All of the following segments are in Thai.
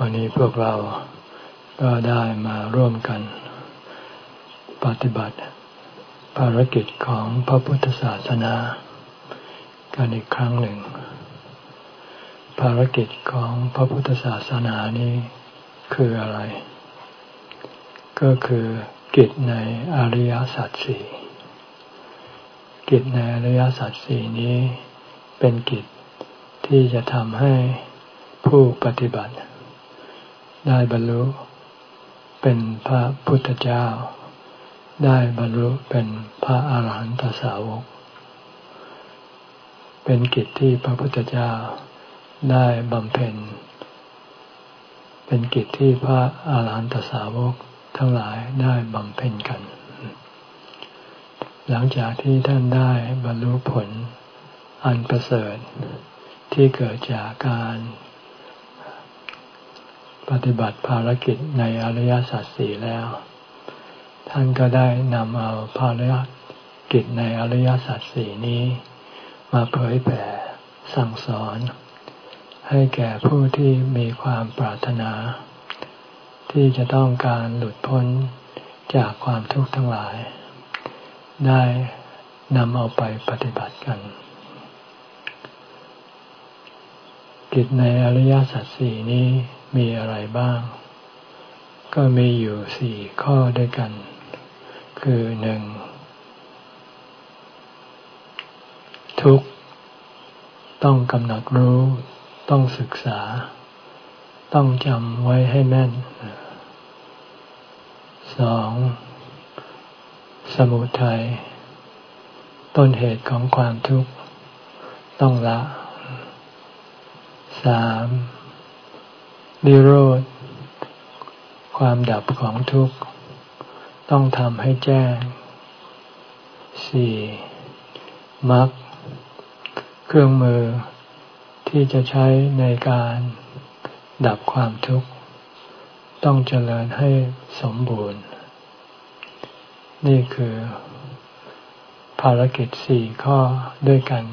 วันนี้พวกเราก็ได้มาร่วมกัน ปฏิบัติ ภารกิจของพระพุทธศาสนากันอีกครั้งหนึ่ง ภารกิจของพระพุทธศาสนานี้คืออะไร ก็คือกิจในอริยสัจสี่กิจในอริยสัจสี่นี้เป็นกิจที่จะทำให้ผู้ปฏิบัติ ได้บรรลุเป็นพระพุทธเจ้า ได้บรรลุเป็นพระอาหารหันตสาวก เป็นกิจที่พระพุทธเจ้าได้บำเพ็ญ เป็นกิจที่พระอาหารหันตสาวกทั้งหลายได้บำเพ็ญกัน หลังจากที่ท่านได้บรรลุผลอันประเสริฐที่เกิดจากการ ปฏิบัติภารกิจในอริยสัจสี่แล้ว ท่านก็ได้นำเอาภารกิจในอริยสัจสี่นี้ มาเผยแผ่สั่งสอน ให้แก่ผู้ที่มีความปรารถนา ที่จะต้องการหลุดพ้นจากความทุกข์ทั้งหลาย ได้นำเอาไปปฏิบัติกัน กิจในอริยสัจสี่นี้ มีอะไรบ้าง ก็มีอยู่สี่ข้อด้วยกัน คือหนึ่งทุกต้องกำหนดรู้ ต้องศึกษา ต้องจำไว้ให้แม่นสองสมุทัยต้นเหตุของความทุกข์ ต้องละสาม นิโรธ ความดับของทุกข์ ต้องทำให้แจ้งสี่มรรคเครื่องมือที่จะใช้ในการดับความทุกข์ ต้องเจริญให้สมบูรณ์ นี่คือภารกิจสี่ข้อด้วยกัน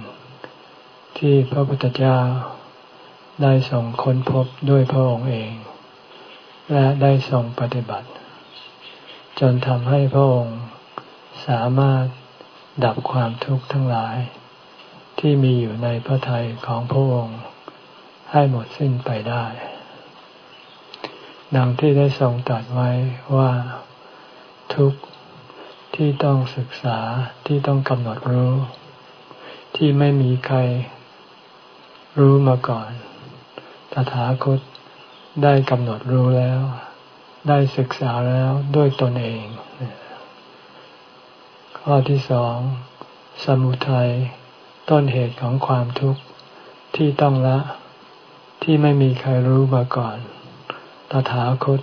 ที่พระพุทธเจ้า ได้ทรงค้นพบด้วยพระองค์เอง และได้ทรงปฏิบัติ จนทำให้พระองค์สามารถดับความทุกข์ทั้งหลาย ที่มีอยู่ในพระทัยของพระองค์ ให้หมดสิ้นไปได้ ดังที่ได้ทรงตรัสไว้ว่า ทุกข์ที่ต้องศึกษาที่ต้องกำหนดรู้ ที่ไม่มีใครรู้มาก่อน ตถาคตได้กำหนดรู้แล้ว ได้ศึกษาแล้วด้วยตนเอง ข้อที่สอง สมุทัย ต้นเหตุของความทุกข์ที่ต้องละ ที่ไม่มีใครรู้มาก่อน ตถาคต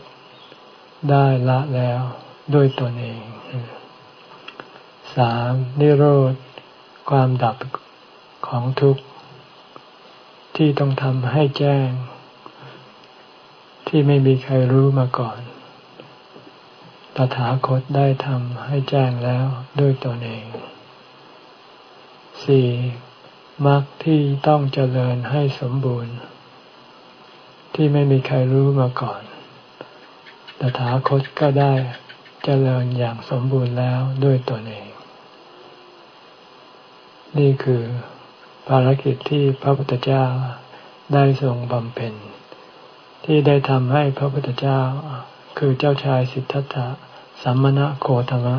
ได้ละแล้วด้วยตนเองสามนิโรธ ความดับของทุกข์ ที่ต้องทำให้แจ้ง ที่ไม่มีใครรู้มาก่อน ตถาคตได้ทำให้แจ้งแล้วด้วยตนเองสี่มรรคที่ต้องเจริญให้สมบูรณ์ ที่ไม่มีใครรู้มาก่อน ตถาคตก็ได้เจริญอย่างสมบูรณ์แล้วด้วยตนเอง นี่คือ ภารกิจที่พระพุทธเจ้าได้ทรงบำเพ็ญ ที่ได้ทำให้พระพุทธเจ้าคือเจ้าชายสิทธัตถะสัมมณะโคตมะ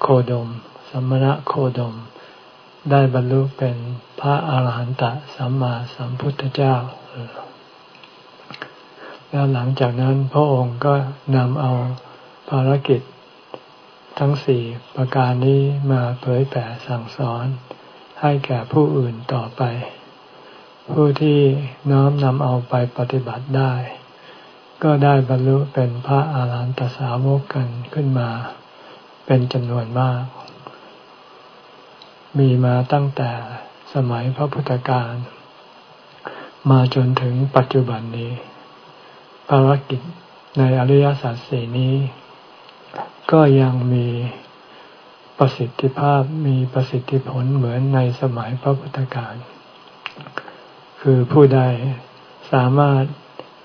โคดม สัมมณะโคดม ได้บรรลุเป็นพระอาหารหันตสัมมาสัมพุทธเจ้า แล้วหลังจากนั้นพระองค์ก็นำเอาภารกิจทั้งสี่ประการนี้มาเผยแผ่สั่งสอน ให้แก่ผู้อื่นต่อไป ผู้ที่น้อมนำเอาไปปฏิบัติได้ ก็ได้บรรลุเป็นพระอาหารหันตสาวกกันขึ้นมา เป็นจำนวนมาก มีมาตั้งแต่สมัยพระพุทธการ มาจนถึงปัจจุบันนี้ ภารกิจในอริยสัจสี่นี้ ก็ยังมี ประสิทธิภาพมีประสิทธิผลเหมือนในสมัยพระพุทธการคือผู้ใดสามารถ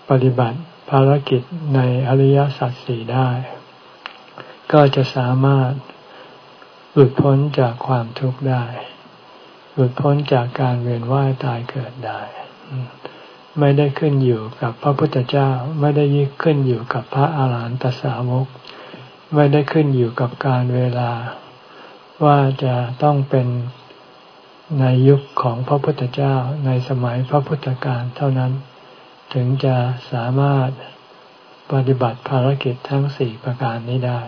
ปฏิบัติภารกิจในอริยสัจสี่ได้ ก็จะสามารถหลุดพ้นจากความทุกข์ได้ หลุดพ้นจากการเวียนว่ายตายเกิดได้ ไม่ได้ขึ้นอยู่กับพระพุทธเจ้า ไม่ได้ยึดขึ้นอยู่กับพระอาหารหันตสาวก ไม่ได้ขึ้นอยู่กับการเวลา ว่าจะต้องเป็นในยุคของพระพุทธเจ้าในสมัยพระพุทธการเท่านั้น ถึงจะสามารถปฏิบัติภารกิจทั้งสี่ประการนี้ได้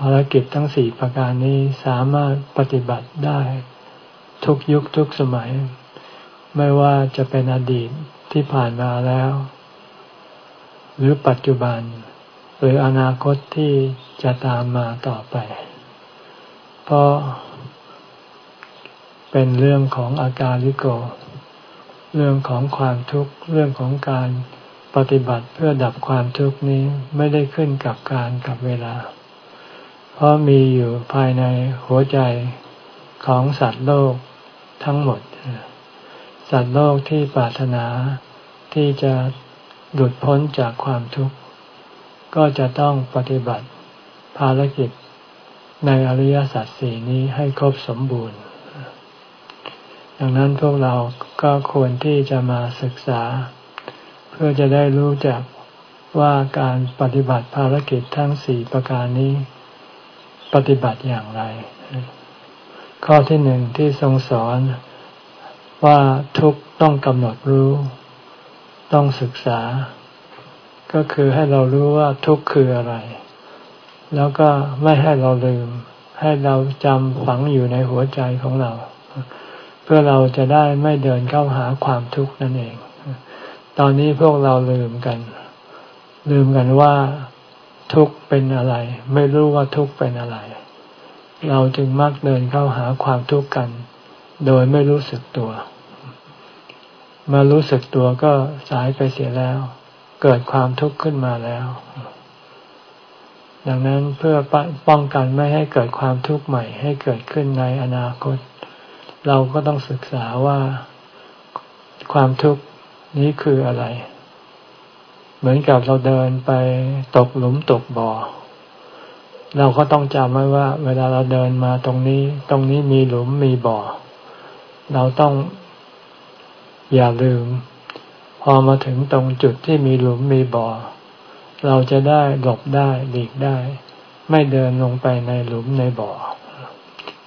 ภารกิจทั้งสี่ประการนี้สามารถปฏิบัติได้ ทุกยุคทุกสมัย ไม่ว่าจะเป็นอดีตที่ผ่านมาแล้ว หรือปัจจุบัน หรืออนาคตที่จะตามมาต่อไป เพราะเป็นเรื่องของอาการลิโก เรื่องของความทุกข์เรื่องของการปฏิบัติเพื่อดับความทุกข์นี้ไม่ได้ขึ้นกับการกับเวลา เพราะมีอยู่ภายในหัวใจของสัตว์โลกทั้งหมด สัตว์โลกที่ปรารถนาที่จะหลุดพ้นจากความทุกข์ ก็จะต้องปฏิบัติภารกิจ ในอริยสัจสี่นี้ให้ครบสมบูรณ์ ดังนั้นพวกเราก็ควรที่จะมาศึกษา เพื่อจะได้รู้จักว่าการปฏิบัติภารกิจทั้งสี่ประการนี้ ปฏิบัติอย่างไร ข้อที่หนึ่งที่ทรงสอนว่าทุกต้องกำหนดรู้ ต้องศึกษา ก็คือให้เรารู้ว่าทุกคืออะไร แล้วก็ไม่ให้เราลืม ให้เราจำฝังอยู่ในหัวใจของเรา เพื่อเราจะได้ไม่เดินเข้าหาความทุกข์นั่นเอง ตอนนี้พวกเราลืมกัน ลืมกันว่าทุกข์เป็นอะไร ไม่รู้ว่าทุกข์เป็นอะไร เราจึงมักเดินเข้าหาความทุกข์กัน โดยไม่รู้สึกตัว มารู้สึกตัวก็สายไปเสียแล้ว เกิดความทุกข์ขึ้นมาแล้ว ดังนั้นเพื่อป้องกันไม่ให้เกิดความทุกข์ใหม่ให้เกิดขึ้นในอนาคต เราก็ต้องศึกษาว่าความทุกข์นี้คืออะไร เหมือนกับเราเดินไปตกหลุมตกบ่อ เราก็ต้องจำไว้ว่า เวลาเราเดินมาตรงนี้ ตรงนี้มีหลุมมีบ่อ เราต้องอย่าลืม พอมาถึงตรงจุดที่มีหลุมมีบ่อ เราจะได้หลบได้หลีกได้ ไม่เดินลงไปในหลุมในบ่อ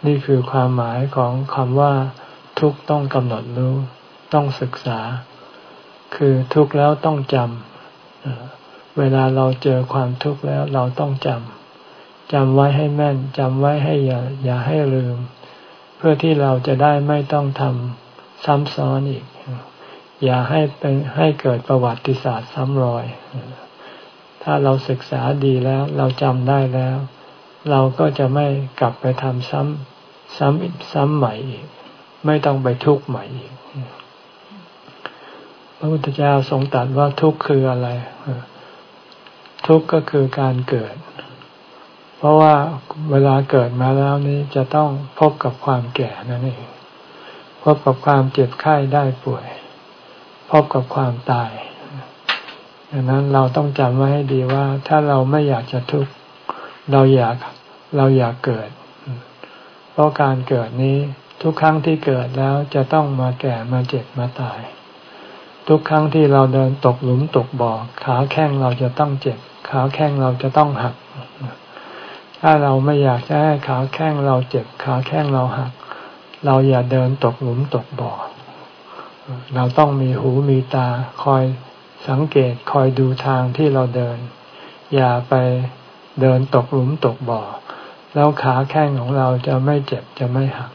นี่คือความหมายของคำว่า ทุกต้องกำหนดรู้ ต้องศึกษา คือทุกแล้วต้องจำเวลาเราเจอความทุกข์แล้วเราต้องจำจำไว้ให้แม่นจำไว้ให้อย่าอย่าให้ลืม เพื่อที่เราจะได้ไม่ต้องทำซ้ำซ้อนอีก อย่าให้เป็นให้เกิดประวัติศาสตร์ซ้ำรอย ถ้าเราศึกษาดีแล้วเราจำได้แล้ว เราก็จะไม่กลับไปทำซ้ำซ้ำอีกซ้ำใหม่อีก ไม่ต้องไปทุกข์ใหม่อีก พระพุทธเจ้าทรงตรัสว่าทุกข์คืออะไร ทุกข์ก็คือการเกิด เพราะว่าเวลาเกิดมาแล้วนี้จะต้องพบกับความแก่นั่นเอง พบกับความเจ็บไข้ได้ป่วย พบกับความตาย ดังนั้นเราต้องจำไว้ให้ดีว่า ถ้าเราไม่อยากจะทุกข์เราอยากเราอยากเกิด เพราะการเกิดนี้ทุกครั้งที่เกิดแล้วจะต้องมาแก่มาเจ็บมาตาย ทุกครั้งที่เราเดินตกหลุมตกบ่อขาแข้งเราจะต้องเจ็บ ขาแข้งเราจะต้องหัก ถ้าเราไม่อยากจะให้ขาแข้งเราเจ็บ ขาแข้งเราหัก เราอย่าเดินตกหลุมตกบ่อเราต้องมีหูมีตาคอย สังเกตคอยดูทางที่เราเดิน อย่าไปเดินตกหลุมตกบ่อ แล้วขาแข้งของเราจะไม่เจ็บจะไม่หัก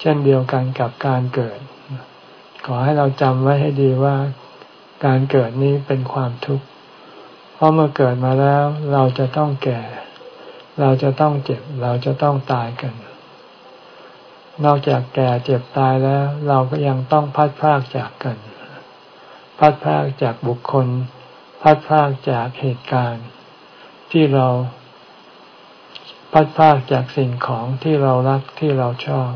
เช่นเดียวกันกับการเกิด ขอให้เราจำไว้ให้ดีว่าการเกิดนี้เป็นความทุกข์ เพราะเมื่อเกิดมาแล้วเราจะต้องแก่ เราจะต้องเจ็บ เราจะต้องตายกัน นอกจากแก่เจ็บตายแล้ว เราก็ยังต้องพัดพากจากกัน พัดพากจากบุคคล พัดพากจากเหตุการณ์ ที่เราพัดพากจากสิ่งของที่เรารักที่เราชอบ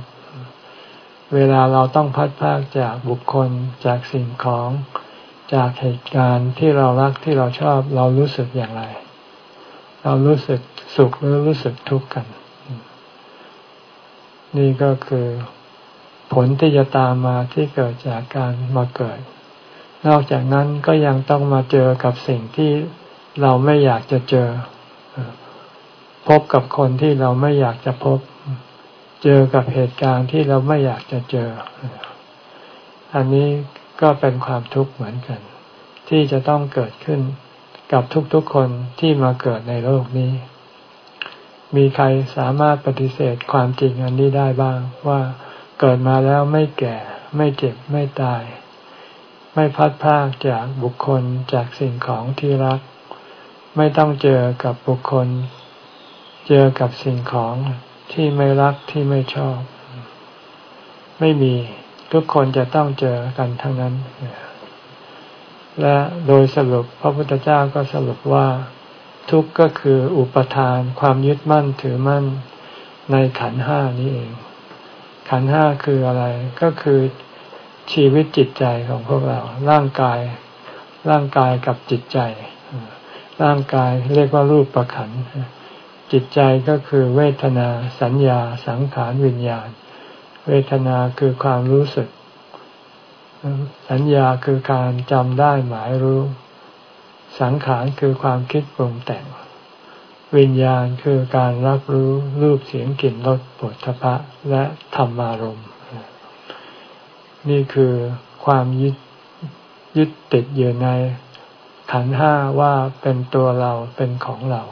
เวลาเราต้องพัดพากจากบุคคลจากสิ่งของ จากเหตุการณ์ที่เรารักที่เราชอบ เรารู้สึกอย่างไร เรารู้สึกสุขหรือรู้สึกทุกข์กัน นี่ก็คือผลที่จะตามมาที่เกิดจากการมาเกิด นอกจากนั้นก็ยังต้องมาเจอกับสิ่งที่เราไม่อยากจะเจอ พบกับคนที่เราไม่อยากจะพบ เจอกับเหตุการณ์ที่เราไม่อยากจะเจอ อันนี้ก็เป็นความทุกข์เหมือนกัน ที่จะต้องเกิดขึ้นกับทุกๆคนที่มาเกิดในโลกนี้ มีใครสามารถปฏิเสธความจริงอันนี้ได้บ้างว่าเกิดมาแล้วไม่แก่ ไม่เจ็บไม่ตาย ไม่พัดพากจากบุคคลจากสิ่งของที่รัก ไม่ต้องเจอกับบุคคล เจอกับสิ่งของที่ไม่รักที่ไม่ชอบ ไม่มีทุกคนจะต้องเจอกันทั้งนั้น และโดยสรุปพระพุทธเจ้าก็สรุปว่า ทุกข์ก็คืออุปทานความยึดมั่นถือมั่นในขันห้านี้เอง ขันห้าคืออะไรก็คือ ชีวิตจิตใจของพวกเรา ร่างกาย ร่างกายกับจิตใจ ร่างกายเรียกว่ารูปประขัน จิตใจก็คือเวทนา สัญญา สังขารวิญญาณ เวทนาคือความรู้สึก สัญญาคือการจำได้หมายรู้ สังขารคือความคิดปรุงแต่ง วิญญาณคือการรับรู้รูปเสียงกลิ่นรสปุถะและธรรมารมณ์ นี่คือความยึดยึดติดอยู่ในขันห้าว่าเป็นตัวเราเป็นของเรา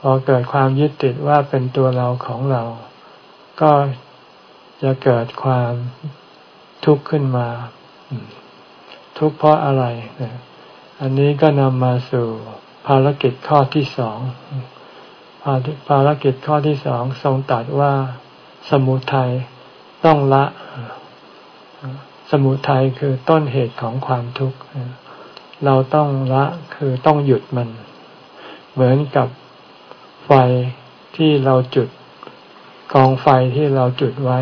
พอเกิดความยึดติดว่าเป็นตัวเราของเรา ก็จะเกิดความทุกข์ขึ้นมา ทุกข์เพราะอะไร อันนี้ก็นำมาสู่ภารกิจข้อที่สองภารกิจข้อที่สองทรงตัดว่าสมุทัยต้องละ สมุทัยคือต้นเหตุของความทุกข์ เราต้องละคือต้องหยุดมัน เหมือนกับไฟที่เราจุดกองไฟที่เราจุดไว้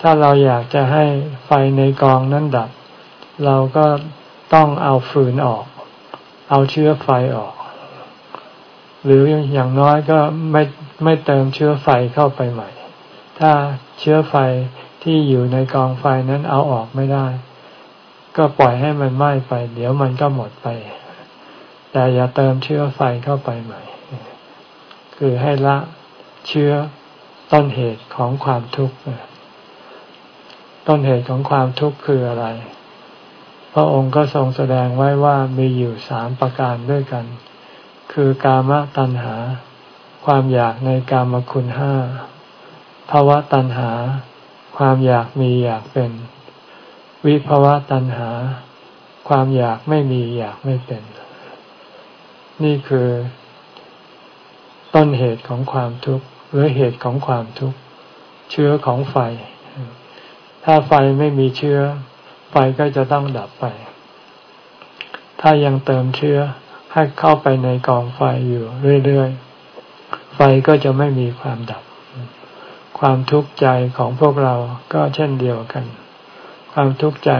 ถ้าเราอยากจะให้ไฟในกองนั้นดับ เราก็ต้องเอาฟืนออก เอาเชื้อไฟออก หรืออย่างน้อยก็ไม่ไม่เติมเชื้อไฟเข้าไปใหม่ ถ้าเชื้อไฟ ที่อยู่ในกองไฟนั้นเอาออกไม่ได้ ก็ปล่อยให้มันไหม้ไป เดี๋ยวมันก็หมดไป แต่อย่าเติมเชื้อไฟเข้าไปใหม่ คือให้ละเชื้อต้นเหตุของความทุกข์ต้นเหตุของความทุกข์คืออะไร พระองค์ก็ทรงแสดงไว้ว่ามีอยู่สามประการด้วยกัน คือกามตัณหา ความอยากในกามคุณห้าภาวะตัณหา ความอยากมีอยากเป็น วิภาวะตัณหา ความอยากไม่มีอยากไม่เป็น นี่คือ ต้นเหตุของความทุกข์หรือเหตุของความทุกข์เชื้อของไฟ ถ้าไฟไม่มีเชื้อ ไฟก็จะต้องดับไป ถ้ายังเติมเชื้อให้เข้าไปในกองไฟอยู่เรื่อยๆ ไฟก็จะไม่มีความดับ ความทุกข์ใจของพวกเราก็เช่นเดียวกัน ความทุกข์ใจ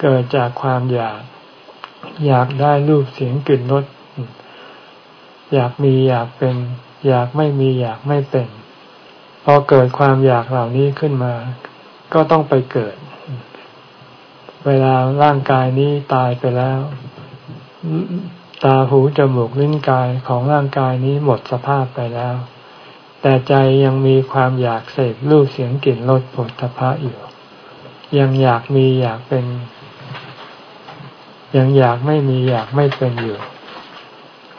เกิดจากความอยาก อยากได้รูปเสียงกลิ่นรสอยากมีอยากเป็น อยากไม่มีอยากไม่เป็น พอเกิดความอยากเหล่านี้ขึ้นมา ก็ต้องไปเกิด เวลาร่างกายนี้ตายไปแล้ว ตาหูจมูกลิ้นกายของร่างกายนี้หมดสภาพไปแล้ว แต่ใจยังมีความอยากเสพรูปเสียงกลิ่นรสผลทพะอยู่ ยังอยากมีอยากเป็น ยังอยากไม่มีอยากไม่เป็นอยู่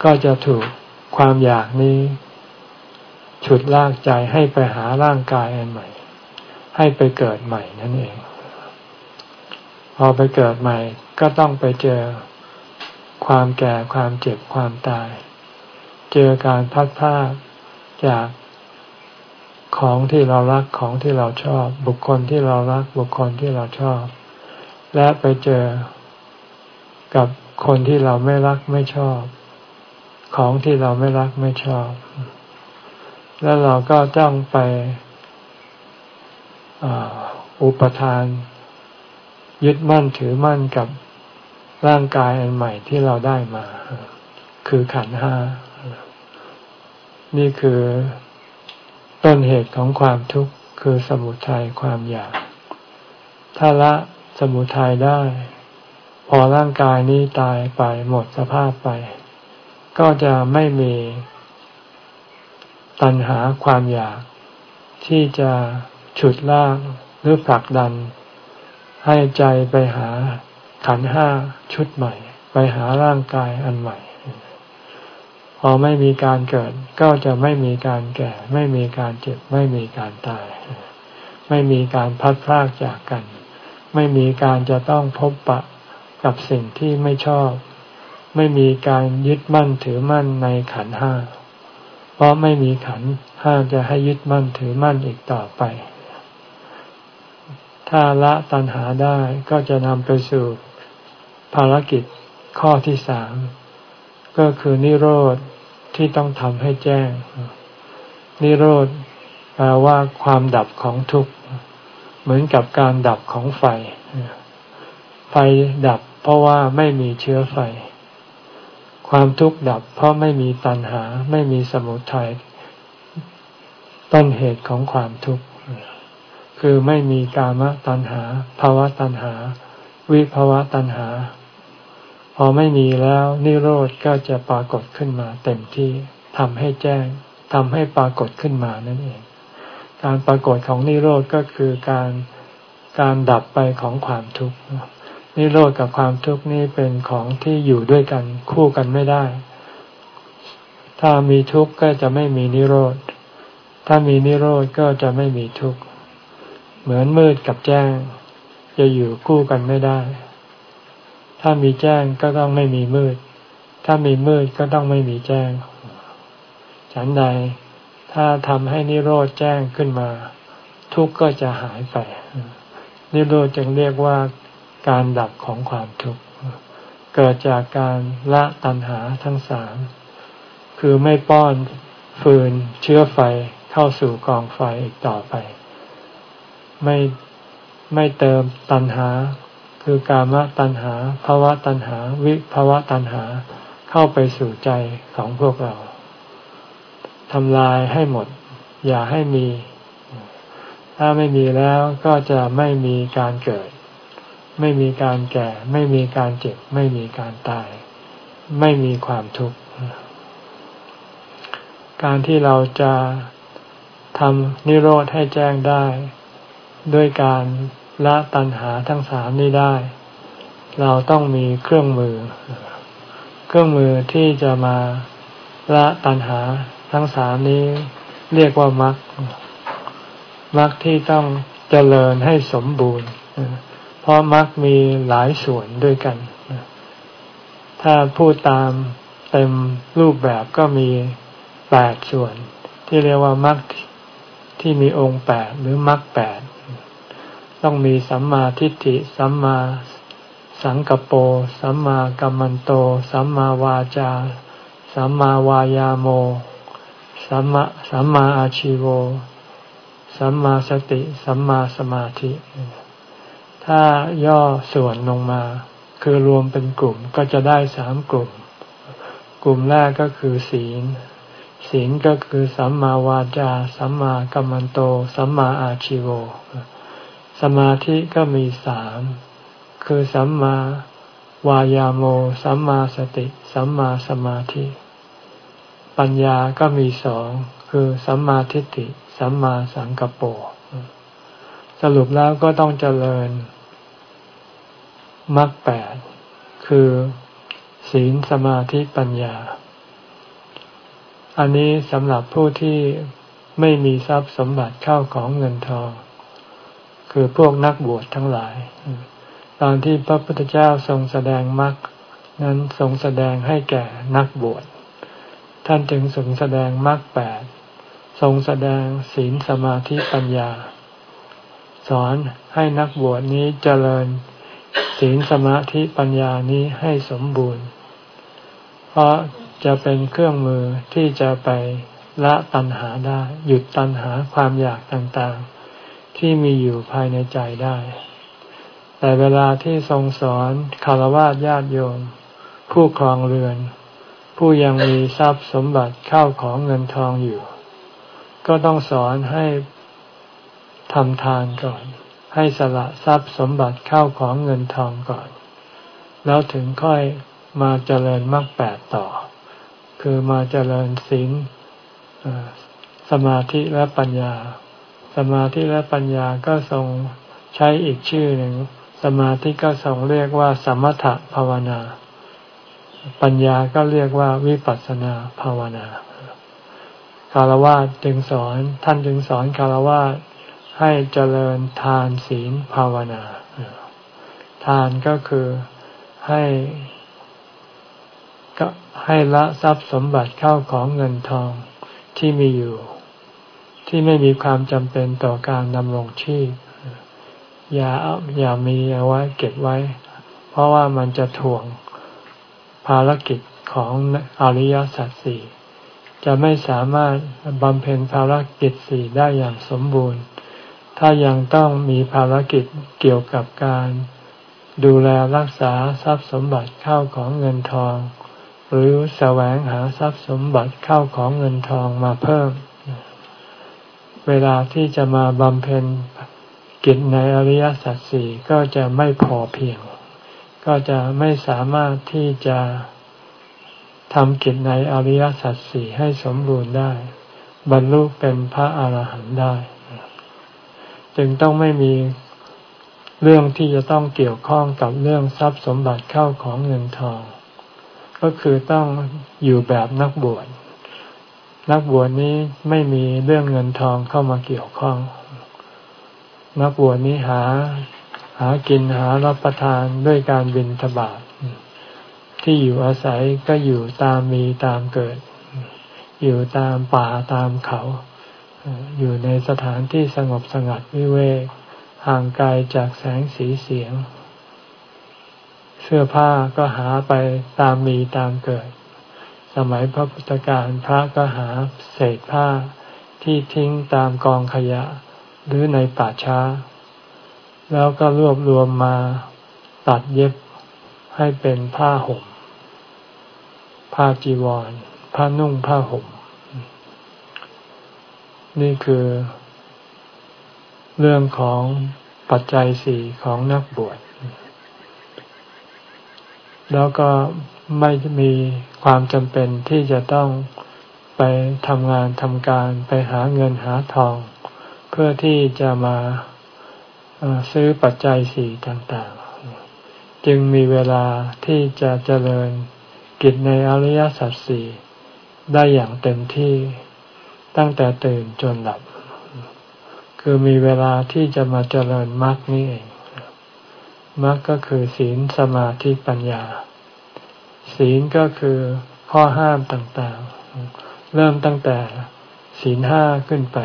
ก็จะถูกความอยากนี้ ฉุดลากใจให้ไปหาร่างกายอันใหม่ ให้ไปเกิดใหม่นั่นเอง พอไปเกิดใหม่ ก็ต้องไปเจอความแก่ความเจ็บความตาย เจอการพัดพาจาก ของที่เรารักของที่เราชอบ บุคคลที่เรารักบุคคลที่เราชอบ และไปเจอกับคนที่เราไม่รักไม่ชอบ ของที่เราไม่รักไม่ชอบ แล้วเราก็ต้องไปอุปทาน ยึดมั่นถือมั่นกับร่างกายอันใหม่ที่เราได้มา คือขันห้า นี่คือ ต้นเหตุของความทุกข์คือสมุทัยความอยาก ถ้าละสมุทัยได้ พอร่างกายนี้ตายไปหมดสภาพไป ก็จะไม่มีตัณหาความอยาก ที่จะฉุดลากหรือผลักดัน ให้ใจไปหาขันห้าชุดใหม่ ไปหาร่างกายอันใหม่ อไม่มีการเกิดก็จะไม่มีการแก่ ไม่มีการเจ็บ ไม่มีการตาย ไม่มีการพัดพลากจากกัน ไม่มีการจะต้องพบปะกับสิ่งที่ไม่ชอบ ไม่มีการยึดมั่นถือมั่นในขันห้า เพราะไม่มีขันห้าจะให้ยึดมั่นถือมั่นอีกต่อไป ถ้าละตัณหาได้ก็จะนำไปสู่ภารกิจข้อที่สามก็คือนิโรธ ที่ต้องทำให้แจ้ง นิโรธแปลว่าความดับของทุกข์ เหมือนกับการดับของไฟ ไฟดับเพราะว่าไม่มีเชื้อไฟ ความทุกข์ดับ เพราะไม่มีตัณหา ไม่มีสมุทัยต้นเหตุของความทุกข์ คือไม่มีกามตัณหาภาวะตัณหา วิภาวะตัณหา พอไม่มีแล้วนิโรธก็จะปรากฏขึ้นมาเต็มที่ทำให้แจ้งทำให้ปรากฏขึ้นมานั่นเอง การปรากฏของนิโรธก็คือการการดับไปของความทุกข์นิโรธกับความทุกข์นี่เป็นของที่อยู่ด้วยกันคู่กันไม่ได้ ถ้ามีทุกข์ก็จะไม่มีนิโรธ ถ้ามีนิโรธก็จะไม่มีทุกข์ เหมือนมืดกับแจ้ง จะอยู่คู่กันไม่ได้ ถ้ามีแจ้งก็ต้องไม่มีมืด ถ้ามีมืดก็ต้องไม่มีแจ้ง ฉันใด ถ้าทำให้นิโรธแจ้งขึ้นมา ทุกข์ก็จะหายไป นิโรธจึงเรียกว่าการดับของความทุกข์ เกิดจากการละตัณหาทั้งสาม คือไม่ป้อนฟืนเชื้อไฟเข้าสู่กองไฟอีกต่อไป ไม่ไม่เติมตัณหา คือกามตัณหาภาวะตัณหา วิภาวะตัณหาเข้าไปสู่ใจของพวกเราทำลายให้หมด อย่าให้มี ถ้าไม่มีแล้วก็จะไม่มีการเกิด ไม่มีการแก่ ไม่มีการเจ็บ ไม่มีการตาย ไม่มีความทุกข์การที่เราจะทำนิโรธให้แจ้งได้ ด้วยการ ละตัณหาทั้งสามนี้ได้ เราต้องมีเครื่องมือ เครื่องมือที่จะมาละตัณหาทั้งสามนี้ เรียกว่ามรรคมรรคที่ต้องเจริญให้สมบูรณ์เพราะมรรคมีหลายส่วนด้วยกัน ถ้าพูดตามเต็มรูปแบบก็มีแปดส่วน ที่เรียกว่ามรรคที่มีองค์แปดหรือมรรคแปด ต้องมีสัมมาทิฏฐิ สัมมาสังกปรสัมมากัมมันโต สัมมาวาจา สัมมาวายาโม สัมมาสัมมาอาชิโว สัมมาสติ สัมมาสมาธิ ถ้าย่อส่วนลงมา คือรวมเป็นกลุ่มก็จะได้สามกลุ่ม กลุ่มแรกก็คือศีล ศีลก็คือสัมมาวาจา สัมมากัมมันโต สัมมาอาชิโว สมาธิก็มีสามคือสัมมาวายาโม สัมมาสติ สัมมาสมาธิ ปัญญาก็มีสองคือสัมมาทิฏฐิ สัมมาสังกปรสรุปแล้วก็ต้องเจริญมรรคแปดคือศีลสมาธิปัญญา อันนี้สำหรับผู้ที่ไม่มีทรัพย์สมบัติเข้าของเงินทอง คือพวกนักบวชทั้งหลาย ตอนที่พระพุทธเจ้าทรงแสดงมรรคนั้นทรงแสดงให้แก่นักบวช ท่านจึงทรงแสดงมรรคแปด ทรงแสดงศีลสมาธิปัญญา สอนให้นักบวชนี้เจริญศีลสมาธิปัญญานี้ให้สมบูรณ์ เพราะจะเป็นเครื่องมือที่จะไปละตัณหาได้ หยุดตัณหาความอยากต่างๆ ที่มีอยู่ภายในใจได้ แต่เวลาที่ทรงสอนคารวะญาติโยม ผู้ครองเรือน ผู้ยังมีทรัพย์สมบัติเข้าของเงินทองอยู่ ก็ต้องสอนให้ทำทานก่อน ให้สละทรัพย์สมบัติเข้าของเงินทองก่อน แล้วถึงค่อยมาเจริญมรรคแปดต่อ คือมาเจริญศีลสมาธิและปัญญา สมาธิและปัญญาก็ทรงใช้อีกชื่อหนึ่ง สมาธิก็ทรงเรียกว่า สมถภาวนา ปัญญาก็เรียกว่าวิปัสสนาภาวนาคารวะจึงสอนท่านจึงสอนคารวะให้เจริญทานศีลภาวนา ทานก็คือให้ก็ให้ละทรัพย์สมบัติเข้าของเงินทองที่มีอยู่ ที่ไม่มีความจำเป็นต่อการดำรงชีพ อย่าอย่ามีเอาไว้เก็บไว้ เพราะว่ามันจะถ่วงภารกิจของอริยสัจสี่จะไม่สามารถบำเพ็ญภารกิจสี่ได้อย่างสมบูรณ์ ถ้ายังต้องมีภารกิจเกี่ยวกับการ ดูแลรักษาทรัพย์สมบัติเข้าของเงินทอง หรือแสวงหาทรัพย์สมบัติเข้าของเงินทองมาเพิ่ม เวลาที่จะมาบำเพ็ญกิจในอริยสัจสี่ก็จะไม่พอเพียง ก็จะไม่สามารถที่จะทำกิจในอริยสัจสี่ให้สมบูรณ์ได้ บรรลุเป็นพระอาหารหันต์ได้ จึงต้องไม่มีเรื่องที่จะต้องเกี่ยวข้องกับเรื่องทรัพย์สมบัติเข้าของเงินทอง ก็คือต้องอยู่แบบนักบวช นักบวชนี้ไม่มีเรื่องเงินทองเข้ามาเกี่ยวข้อง นักบวชนี้หา หากินหารับประทานด้วยการบินทบาทที่อยู่อาศัยก็อยู่ตามมีตามเกิด อยู่ตามป่าตามเขา อยู่ในสถานที่สงบสงัดวิเวกห่างไกลจากแสงสีเสียง เสื้อผ้าก็หาไปตามมีตามเกิด สมัยพระพุทธการพระก็หาเศษผ้าที่ทิ้งตามกองขยะ หรือในป่าช้า แล้วก็รวบรวมมาตัดเย็บให้เป็นผ้าห่ม ผ้าจีวร ผ้านุ่งผ้าห่ม นี่คือ เรื่องของปัจจัยสี่ของนักบวช แล้วก็ ไม่มีความจำเป็นที่จะต้องไปทำงานทำการไปหาเงินหาทอง เพื่อที่จะมาซื้อปัจจัยสี่ต่างๆ จึงมีเวลาที่จะเจริญกิจในอริยสัจสี่ได้อย่างเต็มที่ตั้งแต่ตื่นจนหลับ คือมีเวลาที่จะมาเจริญมรรคนี่เองมรรคก็คือศีลสมาธิปัญญา ศีลก็คือข้อห้ามต่างๆ เริ่มตั้งแต่ศีลห้าขึ้นไป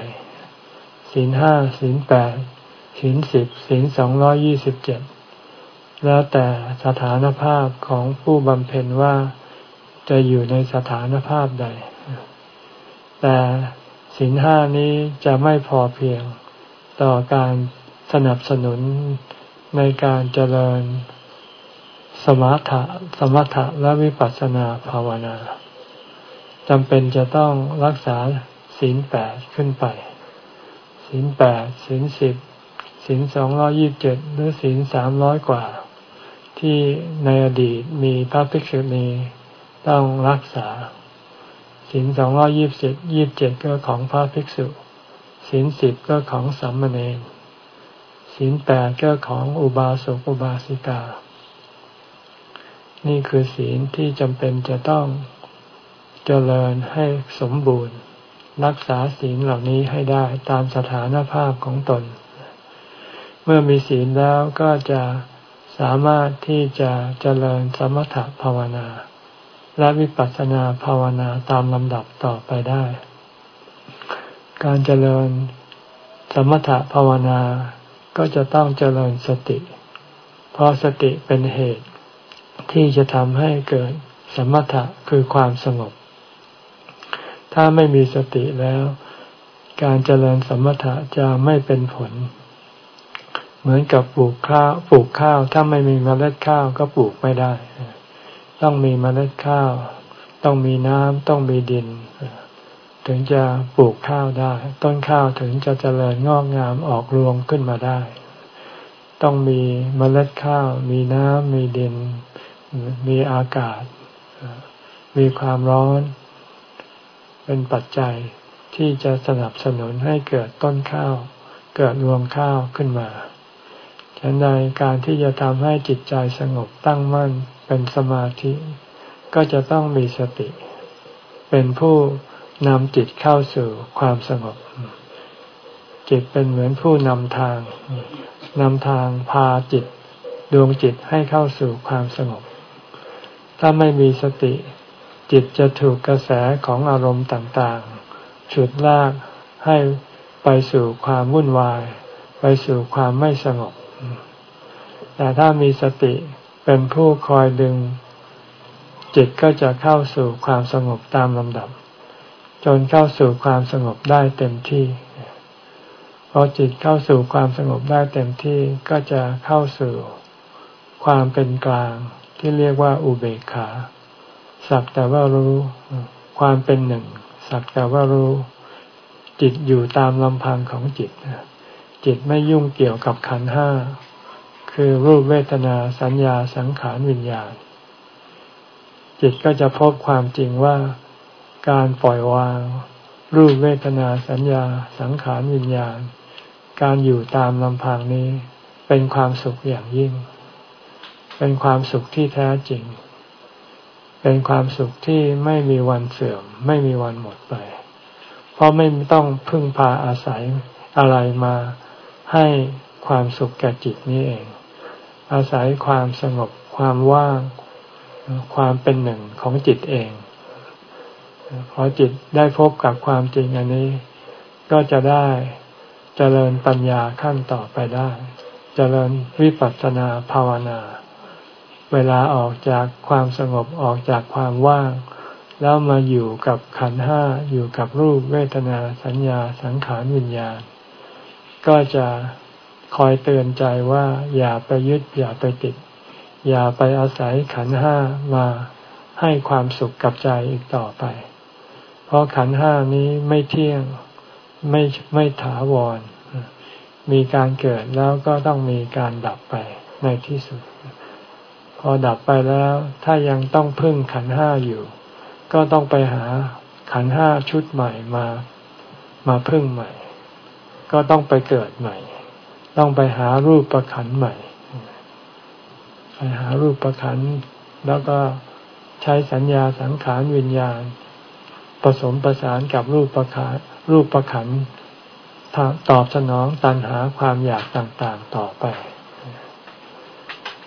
ศีลห้าศีลแปดศีลสิบศีลสองร้อยี่สิบเจ็ดแล้วแต่สถานภาพของผู้บำเพ็ญว่าจะอยู่ในสถานภาพใด แต่ศีลห้านี้จะไม่พอเพียงต่อการสนับสนุนในการเจริญ สมถะสมถะและวิปัสสนาภาวนาจำเป็นจะต้องรักษาศีลแปดขึ้นไปศีลแปดศีลสิบศีลสองร้อยี่บเจ็ดหรือศีลสามร้อยกว่า ที่ในอดีตมีพระภิกษุณีต้องรักษาศีลสองร้อยี่บเจ็ดยี่บเจ็ดก็ของพระภิกษุศีลสิบก็ของสามเณรศีลแปดก็ของอุบาสกอุบาสิกา นี่คือศีลที่จำเป็นจะต้องเจริญให้สมบูรณ์ รักษาศีลเหล่านี้ให้ได้ตามสถานภาพของตน เมื่อมีศีลแล้วก็จะสามารถที่จะเจริญสมถภาวนา และวิปัสสนาภาวนาตามลำดับต่อไปได้ การเจริญสมถภาวนาก็จะต้องเจริญสติ เพราะสติเป็นเหตุ ที่จะทำให้เกิดสมถะคือความสงบ ถ้าไม่มีสติแล้ว การเจริญสมถะจะไม่เป็นผล เหมือนกับปลูกข้าวปลูกข้าว ถ้าไม่มีเมล็ดข้าวก็ปลูกไม่ได้ ต้องมีเมล็ดข้าว ต้องมีน้ำต้องมีดิน ถึงจะปลูกข้าวได้ ต้นข้าวถึงจะเจริญงอกงามออกรวงขึ้นมาได้ ต้องมีเมล็ดข้าว มีน้ำมีดิน มีอากาศ มีความร้อน เป็นปัจจัยที่จะสนับสนุนให้เกิดต้นข้าว เกิดรวงข้าวขึ้นมาฉันใดการที่จะทำให้จิตใจสงบตั้งมั่นเป็นสมาธิ ก็จะต้องมีสติ เป็นผู้นำจิตเข้าสู่ความสงบ จิตเป็นเหมือนผู้นำทางนำทางพาจิตดวงจิตให้เข้าสู่ความสงบ ถ้าไม่มีสติ จิตจะถูกกระแสของอารมณ์ต่างๆ ฉุดลากให้ไปสู่ความวุ่นวาย ไปสู่ความไม่สงบ แต่ถ้ามีสติเป็นผู้คอยดึง จิตก็จะเข้าสู่ความสงบตามลำดับ จนเข้าสู่ความสงบได้เต็มที่พอจิตเข้าสู่ความสงบได้เต็มที่ก็จะเข้าสู่ความเป็นกลาง ที่เรียกว่าอุเบกขา สักแต่ว่ารู้ความเป็นหนึ่ง สักแต่ว่ารู้จิตอยู่ตามลำพังของจิตจิตไม่ยุ่งเกี่ยวกับขันห้า คือรูปเวทนาสัญญาสังขารวิญญาณ จิตก็จะพบความจริงว่าการปล่อยวาง รูปเวทนาสัญญาสังขารวิญญาณ การอยู่ตามลำพังนี้เป็นความสุขอย่างยิ่ง เป็นความสุขที่แท้จริง เป็นความสุขที่ไม่มีวันเสื่อม ไม่มีวันหมดไป เพราะไม่ต้องพึ่งพาอาศัยอะไรมาให้ความสุขแก่จิตนี้เอง อาศัยความสงบความว่าง ความเป็นหนึ่งของจิตเอง พอจิตได้พบกับความจริงอันนี้ ก็จะได้เจริญปัญญาขั้นต่อไปได้ เจริญวิปัสสนาภาวนา เวลาออกจากความสงบออกจากความว่าง แล้วมาอยู่กับขันห้าอยู่กับรูปเวทนาสัญญาสังขารวิญญาณ ก็จะคอยเตือนใจว่าอย่าไปยึดอย่าไปติด อย่าไปอาศัยขันห้ามาให้ความสุขกับใจอีกต่อไป เพราะขันห้านี้ไม่เที่ยงไม่ไม่ถาวร มีการเกิดแล้วก็ต้องมีการดับไปในที่สุด พอดับไปแล้ว ถ้ายังต้องพึ่งขันห้าอยู่ ก็ต้องไปหาขันห้าชุดใหม่มามาพึ่งใหม่ ก็ต้องไปเกิดใหม่ ต้องไปหารูปประขันใหม่ ไปหารูปประขันแล้วก็ใช้สัญญาสังขารวิญญาณ ผสมประสานกับรูปประขันรูปประขันตอบสนองตันหาความอยากต่างๆต่อไป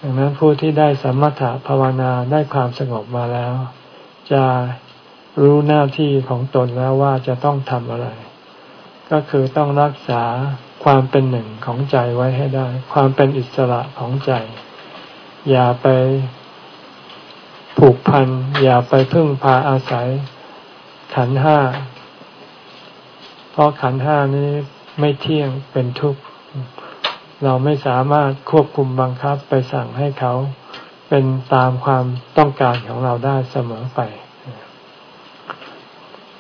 ดังนั้นผู้ที่ได้สมถะภาวนาได้ความสงบมาแล้ว จะรู้หน้าที่ของตนแล้วว่าจะต้องทำอะไร ก็คือต้องรักษาความเป็นหนึ่งของใจไว้ให้ได้ ความเป็นอิสระของใจ อย่าไปผูกพัน อย่าไปพึ่งพาอาศัย ขันห้า เพราะขันห้านี้ไม่เที่ยงเป็นทุกข์ เราไม่สามารถควบคุมบังคับไปสั่งให้เขาเป็นตามความต้องการของเราได้เสมอไป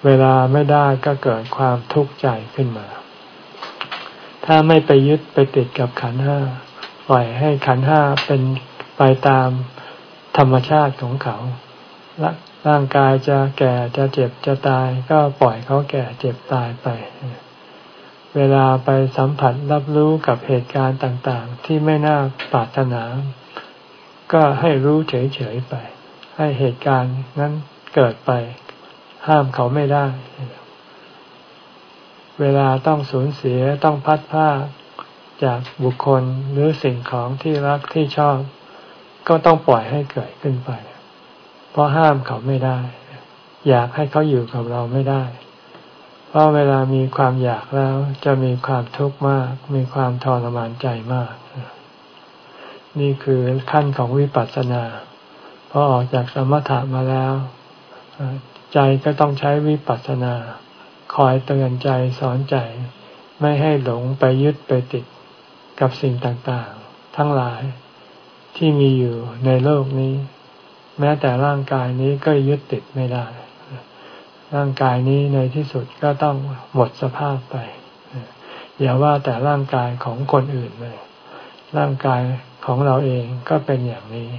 เวลาไม่ได้ก็เกิดความทุกข์ใจขึ้นมา ถ้าไม่ไปยึดไปติดกับขันห้าปล่อยให้ขันห้าเป็นไปตามธรรมชาติของเขาร่างกายจะแก่จะเจ็บจะตาย ก็ปล่อยเขาแก่เจ็บตายไป เวลาไปสัมผัสรับรู้กับเหตุการณ์ต่างๆ ที่ไม่น่าปรารถนา ก็ให้รู้เฉยๆไป ให้เหตุการณ์นั้นเกิดไป ห้ามเขาไม่ได้ เวลาต้องสูญเสียต้องพัดผ้าจากบุคคลหรือสิ่งของที่รักที่ชอบ ก็ต้องปล่อยให้เกิดขึ้นไป เพราะห้ามเขาไม่ได้ อยากให้เขาอยู่กับเราไม่ได้ เพราะเวลามีความอยากแล้ว จะมีความทุกข์มาก มีความทรมานใจมาก นี่คือขั้นของวิปัสสนาพอออกจากสมถะมาแล้ว ใจก็ต้องใช้วิปัสสนา คอยเตือนใจสอนใจ ไม่ให้หลงไปยึดไปติดกับสิ่งต่างๆ ทั้งหลายที่มีอยู่ในโลกนี้ แม้แต่ร่างกายนี้ก็ยึดติดไม่ได้ ร่างกายนี้ในที่สุดก็ต้องหมดสภาพไป อย่าว่าแต่ร่างกายของคนอื่นเลย ร่างกายของเราเองก็เป็นอย่างนี้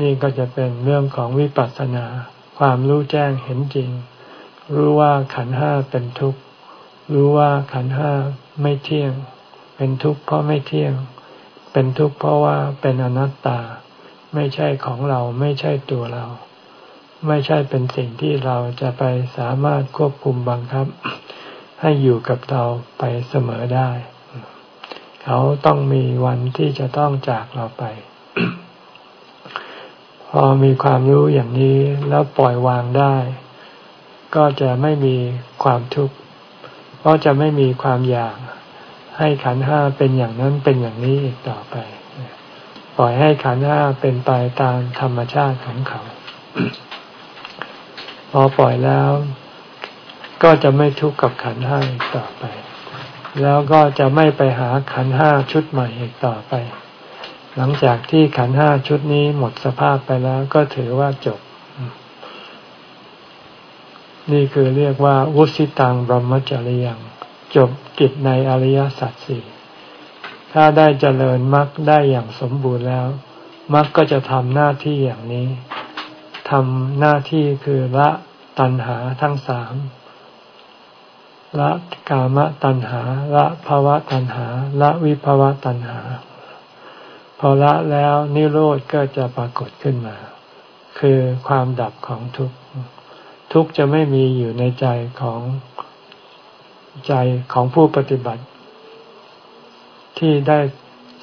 นี่ก็จะเป็นเรื่องของวิปัสสนา ความรู้แจ้งเห็นจริง รู้ว่าขันห้าเป็นทุกข์ รู้ว่าขันห้าไม่เที่ยง เป็นทุกข์เพราะไม่เที่ยง เป็นทุกข์เพราะว่าเป็นอนัตตา ไม่ใช่ของเราไม่ใช่ตัวเรา ไม่ใช่เป็นสิ่งที่เราจะไปสามารถควบคุมบังคับ ให้อยู่กับเราไปเสมอได้ เขาต้องมีวันที่จะต้องจากเราไป พอมีความรู้อย่างนี้แล้วปล่อยวางได้ ก็จะไม่มีความทุกข์เพราะจะไม่มีความอยากให้ขันห้าเป็นอย่างนั้นเป็นอย่างนี้อีกต่อไป ปล่อยให้ขันห้าเป็นไปตามธรรมชาติของเขา พอปล่อยแล้ว ก็จะไม่ทุกข์กับขันห้าอีกต่อไป แล้วก็จะไม่ไปหาขันห้าชุดใหม่อีกต่อไป หลังจากที่ขันห้าชุดนี้หมดสภาพไปแล้วก็ถือว่าจบ นี่คือเรียกว่า วุสิตังบรมจริยังจบกิจในอริยสัจสี่ถ้าได้เจริญมรรคได้อย่างสมบูรณ์แล้วมรรคก็จะทำหน้าที่อย่างนี้ ทำหน้าที่คือละตัณหาทั้งสามละกามตัณหา ละภาวะตัณหา ละวิภาวะตัณหา พอละแล้วนิโรธก็จะปรากฏขึ้นมา คือความดับของทุกข์ทุกข์จะไม่มีอยู่ในใจของใจของผู้ปฏิบัติ ที่ได้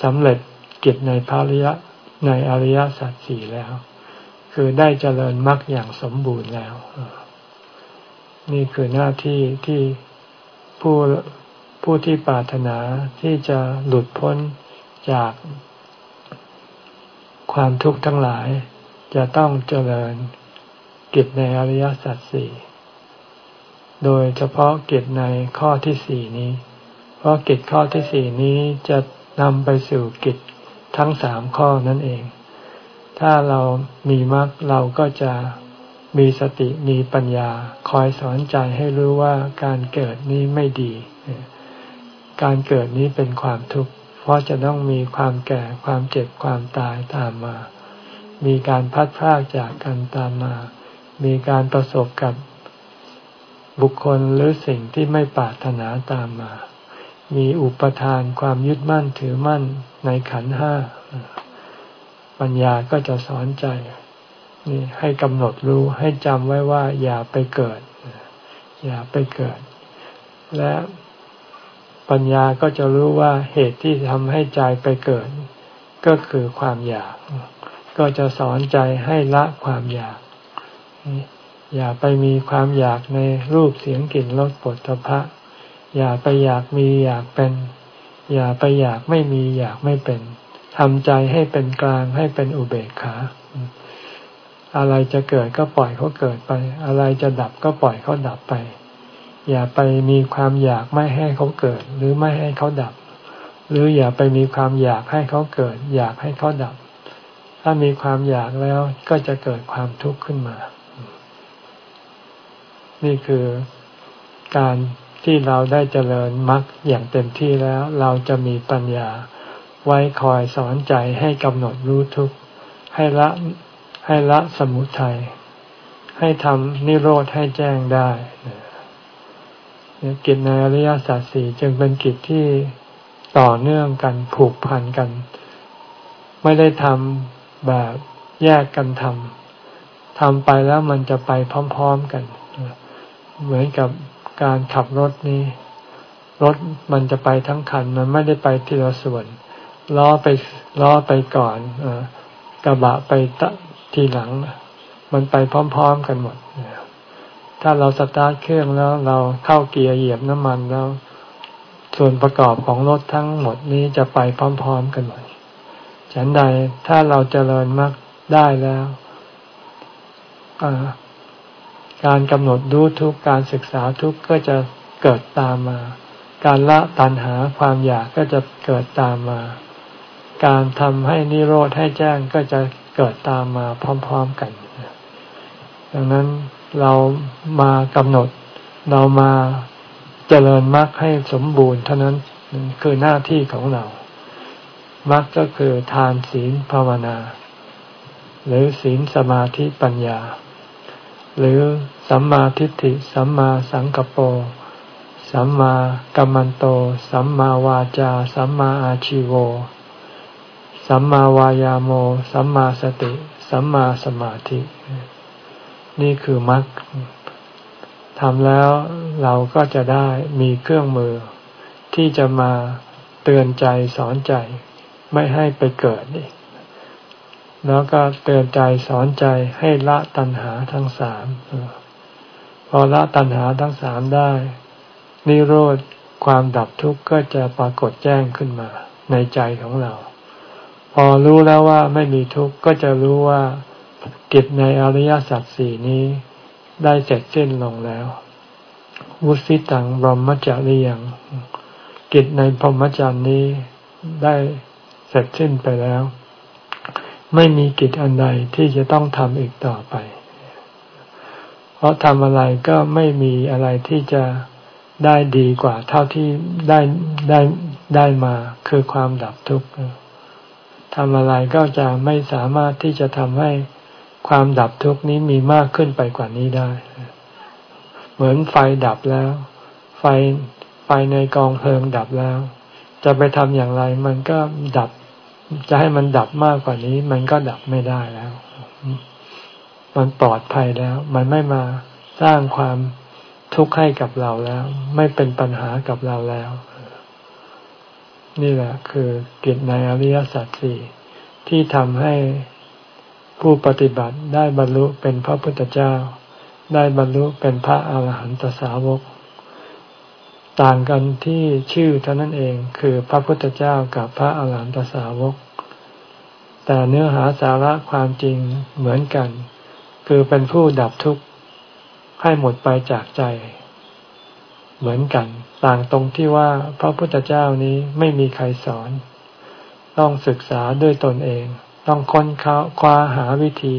สำเร็จกิจในภาริยะในอริยสัจสี่แล้ว คือได้เจริญมรรคอย่างสมบูรณ์แล้ว นี่คือหน้าที่ที่ผู้ผู้ที่ปรารถนาที่จะหลุดพ้นจากความทุกข์ทั้งหลาย จะต้องเจริญกิจในอริยสัจสี่โดยเฉพาะกิจในข้อที่สี่นี้ เพราะกิจข้อที่สี่นี้จะนำไปสู่กิจทั้งสามข้อนั่นเอง ถ้าเรามีมรรคเราก็จะมีสติมีปัญญา คอยสอนใจให้รู้ว่าการเกิดนี้ไม่ดี การเกิดนี้เป็นความทุกข์ เพราะจะต้องมีความแก่ความเจ็บความตายตามมา มีการพัดพรากจากกันตามมา มีการประสบกับบุคคลหรือสิ่งที่ไม่ปรารถนาตามมา มีอุปทานความยึดมั่นถือมั่นในขันห้า ปัญญาก็จะสอนใจ นี่ให้กำหนดรู้ให้จำไว้ว่า อย่าไปเกิด อย่าไปเกิด และปัญญาก็จะรู้ว่าเหตุที่ทำให้ใจไปเกิด ก็คือความอยาก ก็จะสอนใจให้ละความอยาก อย่าไปมีความอยากในรูปเสียงกลิ่นรสปุถะพะอย่าไปอยากมีอยากเป็น อย่าไปอยากไม่มีอยากไม่เป็น ทำใจให้เป็นกลางให้เป็นอุเบกขา อะไรจะเกิดก็ปล่อยเขาเกิดไป อะไรจะดับก็ปล่อยเขาดับไป อย่าไปมีความอยากไม่ให้เขาเกิด หรือไม่ให้เขาดับ หรืออย่าไปมีความอยากให้เขาเกิด อยากให้เขาดับ ถ้ามีความอยากแล้วก็จะเกิดความทุกข์ขึ้นมา นี่คือการที่เราได้เจริญมรรคอย่างเต็มที่แล้ว เราจะมีปัญญา ไว้คอยสอนใจให้กำหนดรู้ทุกข์ให้ละให้ละสมุทัยให้ทำนิโรธให้แจ้งได้กิจในอริยสัจสี่จึงเป็นกิจที่ต่อเนื่องกันผูกพันกัน ไม่ได้ทำแบบแยกกันทำทำไปแล้วมันจะไปพร้อม ๆกัน เหมือนกับการขับรถนี้ รถมันจะไปทั้งคัน มันไม่ได้ไปทีละส่วน ล้อไปล้อไปก่อนอกระบะไปทีหลัง มันไปพร้อมๆกันหมดถ้าเราสตาร์ทเครื่องแล้วเราเข้าเกียร์เหยียบน้ำมันแล้ว ส่วนประกอบของรถทั้งหมดนี้จะไปพร้อม ๆกันหมดฉันใดถ้าเราจเจริญมากได้แล้วการกำหนดรู้ทุกการศึกษาทุกก็จะเกิดตามมา การละตัณหาความอยากก็จะเกิดตามมา การทำให้นิโรธให้แจ้งก็จะเกิดตามมาพร้อม ๆกัน ดังนั้นเรามากำหนดเรามาเจริญมรรคให้สมบูรณ์เท่านั้นคือหน้าที่ของเรามรรคก็คือทานศีลภาวนา หรือศีลสมาธิปัญญา หรือสัมมาทิฏฐิ สัมมาสังกปรสัมมากัมมันโต สัมมาวาจา สัมมาอาชิโว สัมมาวายาโม สัมมาสติ สัมมาสมาธิ นี่คือมรรคทำแล้วเราก็จะได้มีเครื่องมือ ที่จะมาเตือนใจสอนใจ ไม่ให้ไปเกิดอีกแล้วก็เตือนใจสอนใจให้ละตัณหาทั้งสามพอละตัณหาทั้งสามได้ นิโรธความดับทุกข์ก็จะปรากฏแจ้งขึ้นมาในใจของเรา พอรู้แล้วว่าไม่มีทุกข์ก็จะรู้ว่ากิจในอริยสัจสี่นี้ได้เสร็จสิ้นลงแล้ว วุสิตังบรมจารียังกิจในพรหมจรรย์นี้ได้เสร็จสิ้นไปแล้ว ไม่มีกิจอันใดที่จะต้องทำอีกต่อไป เพราะทำอะไรก็ไม่มีอะไรที่จะได้ดีกว่าเท่าที่ได้ได้ได้มาคือความดับทุกข์ ทำอะไรก็จะไม่สามารถที่จะทำให้ความดับทุกข์นี้มีมากขึ้นไปกว่านี้ได้ เหมือนไฟดับแล้ว ไฟไฟในกองเพลิงดับแล้ว จะไปทำอย่างไร มันก็ดับ จะให้มันดับมากกว่านี้ มันก็ดับไม่ได้แล้ว มันปลอดภัยแล้ว มันไม่มาสร้างความทุกข์ให้กับเราแล้ว ไม่เป็นปัญหากับเราแล้ว นี่แหละคือกิจในอริยสัจสี่ที่ทำให้ผู้ปฏิบัติได้บรรลุเป็นพระพุทธเจ้า ได้บรรลุเป็นพระอาหารหันตสาวก ต่างกันที่ชื่อเท่านั้นเองคือพระพุทธเจ้ากับพระอาหารหันตสาวก แต่เนื้อหาสาระความจริงเหมือนกัน คือเป็นผู้ดับทุกข์ให้หมดไปจากใจ เหมือนกัน ต่างตรงที่ว่าพระพุทธเจ้านี้ไม่มีใครสอน ต้องศึกษาด้วยตนเอง ต้องค้นคว้าหาวิธี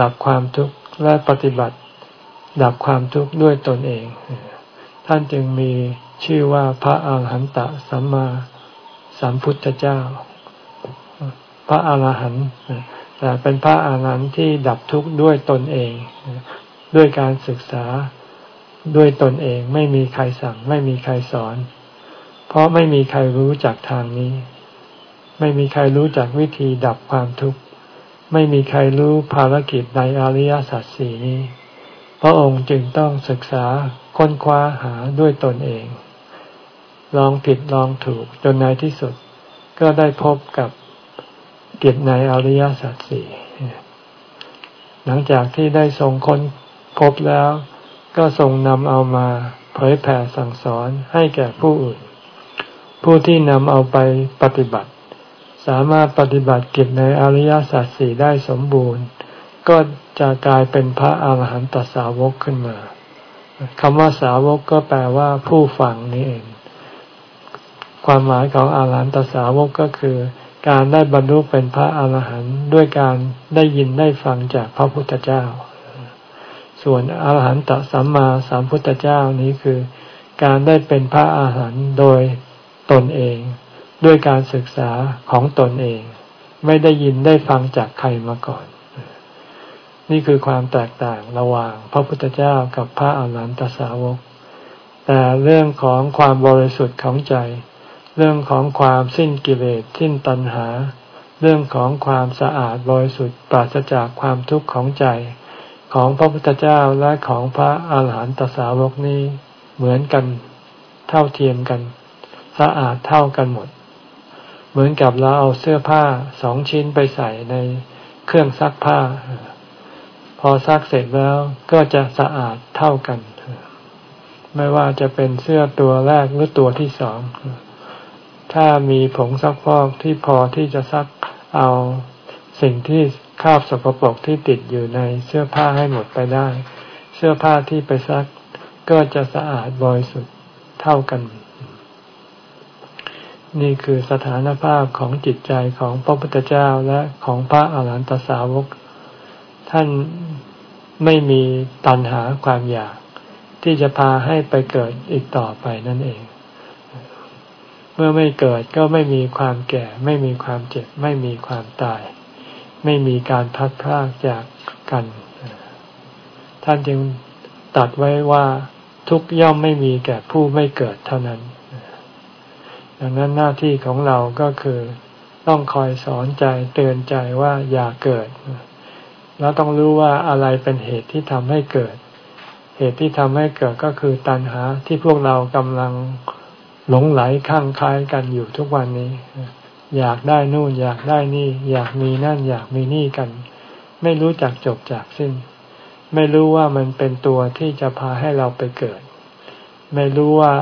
ดับความทุกข์และปฏิบัติ ดับความทุกข์ด้วยตนเอง ท่านจึงมีชื่อว่าพระอาหารหันตสัมมาสัมพุทธเจ้า พระอาหารหันต์แต่เป็นพระอาหารหันต์ที่ดับทุกข์ด้วยตนเอง ด้วยการศึกษา ด้วยตนเองไม่มีใครสั่ง ไม่มีใครสอน เพราะไม่มีใครรู้จักทางนี้ ไม่มีใครรู้จักวิธีดับความทุกข์ ไม่มีใครรู้ภารกิจในอริยสัจสี่นี้ พระองค์จึงต้องศึกษาค้นคว้าหาด้วยตนเอง ลองผิดลองถูกจนในที่สุด ก็ได้พบกับกิจในอริยสัจสี่หลังจากที่ได้ทรงค้นพบแล้ว ก็ทรงนำเอามาเผยแผ่สั่งสอนให้แก่ผู้อื่น ผู้ที่นำเอาไปปฏิบัติ สามารถปฏิบัติกิจในอริยสัจสี่ได้สมบูรณ์ ก็จะกลายเป็นพระอาหารหันตสาวกขึ้นมาคำว่าสาวกก็แปลว่าผู้ฟังนี่เอง ความหมายของอาหารหันตสาวกก็คือ การได้บรรลุเป็นพระอาหารหันต์ด้วยการได้ยินได้ฟังจากพระพุทธเจ้า ส่วนอรหันตสัมมาสัมพุทธเจ้านี้คือ การได้เป็นพระอาหารหันต์โดยตนเอง ด้วยการศึกษาของตนเอง ไม่ได้ยินได้ฟังจากใครมาก่อน นี่คือความแตกต่างระหว่างพระพุทธเจ้ากับพระอาหารหันตสาวก แต่เรื่องของความบริสุทธิ์ของใจ เรื่องของความสิ้นกิเลสสิ้นตัณหา เรื่องของความสะอาดบริสุทธิ์ปราศจากความทุกข์ของใจ ของพระพุทธเจ้าและของพระอาหารหันตสาวกนี้เหมือนกันเท่าเทียมกัน สะอาดเท่ากันหมด เหมือนกับเราเอาเสื้อผ้าสองชิ้นไปใส่ในเครื่องซักผ้า พอซักเสร็จแล้วก็จะสะอาดเท่ากัน ไม่ว่าจะเป็นเสื้อตัวแรกหรือตัวที่สองถ้ามีผงซักฟอกที่พอที่จะซักเอาสิ่งที่ ราบสกปรกที่ติดอยู่ในเสื้อผ้าให้หมดไปได้ เสื้อผ้าที่ไปซักก็จะสะอาดบริสุทธิ์เท่ากัน นี่คือสถานภาพของจิตใจของพระพุทธเจ้าและของพระอาหารหันตสาวก ท่านไม่มีตัณหาความอยาก ที่จะพาให้ไปเกิดอีกต่อไปนั่นเอง เมื่อไม่เกิดก็ไม่มีความแก่ ไม่มีความเจ็บ ไม่มีความตาย ไม่มีการพัดพรากจากกัน ท่านจึงตัดไว้ว่าทุกย่อมไม่มีแก่ผู้ไม่เกิดเท่านั้น ดังนั้นหน้าที่ของเราก็คือต้องคอยสอนใจเตือนใจว่าอย่าเกิด แล้วต้องรู้ว่าอะไรเป็นเหตุที่ทำให้เกิด เหตุที่ทำให้เกิดก็คือตัณหาที่พวกเรากำลังหลงไหลข้างคล้ายกันอยู่ทุกวันนี้ อยากได้นู่นอยากได้นี่ อยากมีนั่นอยากมีนี่กัน ไม่รู้จักจบจากสิ้น ไม่รู้ว่ามันเป็นตัวที่จะพาให้เราไปเกิด ไม่รู้ว่า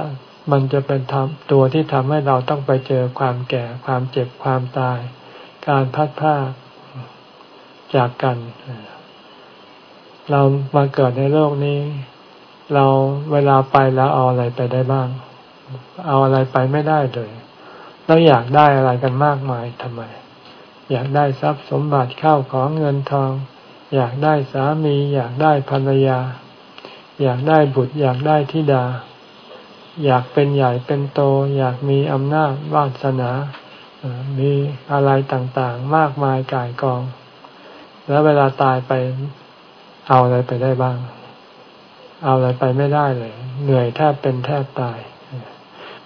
มันจะเป็นทตัวที่ทำให้เราต้องไปเจอความแก่ความเจ็บความตาย การพัดผ้าจากกัน เรามาเกิดในโลกนี้ เราเวลาไปแล้วเอาอะไรไปได้บ้าง เอาอะไรไปไม่ได้เลย เราอยากได้อะไรกันมากมายทำไม อยากได้ทรัพย์สมบัติเข้าของเงินทอง อยากได้สามี อยากได้ภรรยา อยากได้บุตร อยากได้ธิดา อยากเป็นใหญ่เป็นโต อยากมีอำนาจวาสนามีอะไรต่างๆ มากมายกายกอง แล้วเวลาตายไปเอาอะไรไปได้บ้าง เอาอะไรไปไม่ได้เลย เหนื่อยแทบเป็นแทบตาย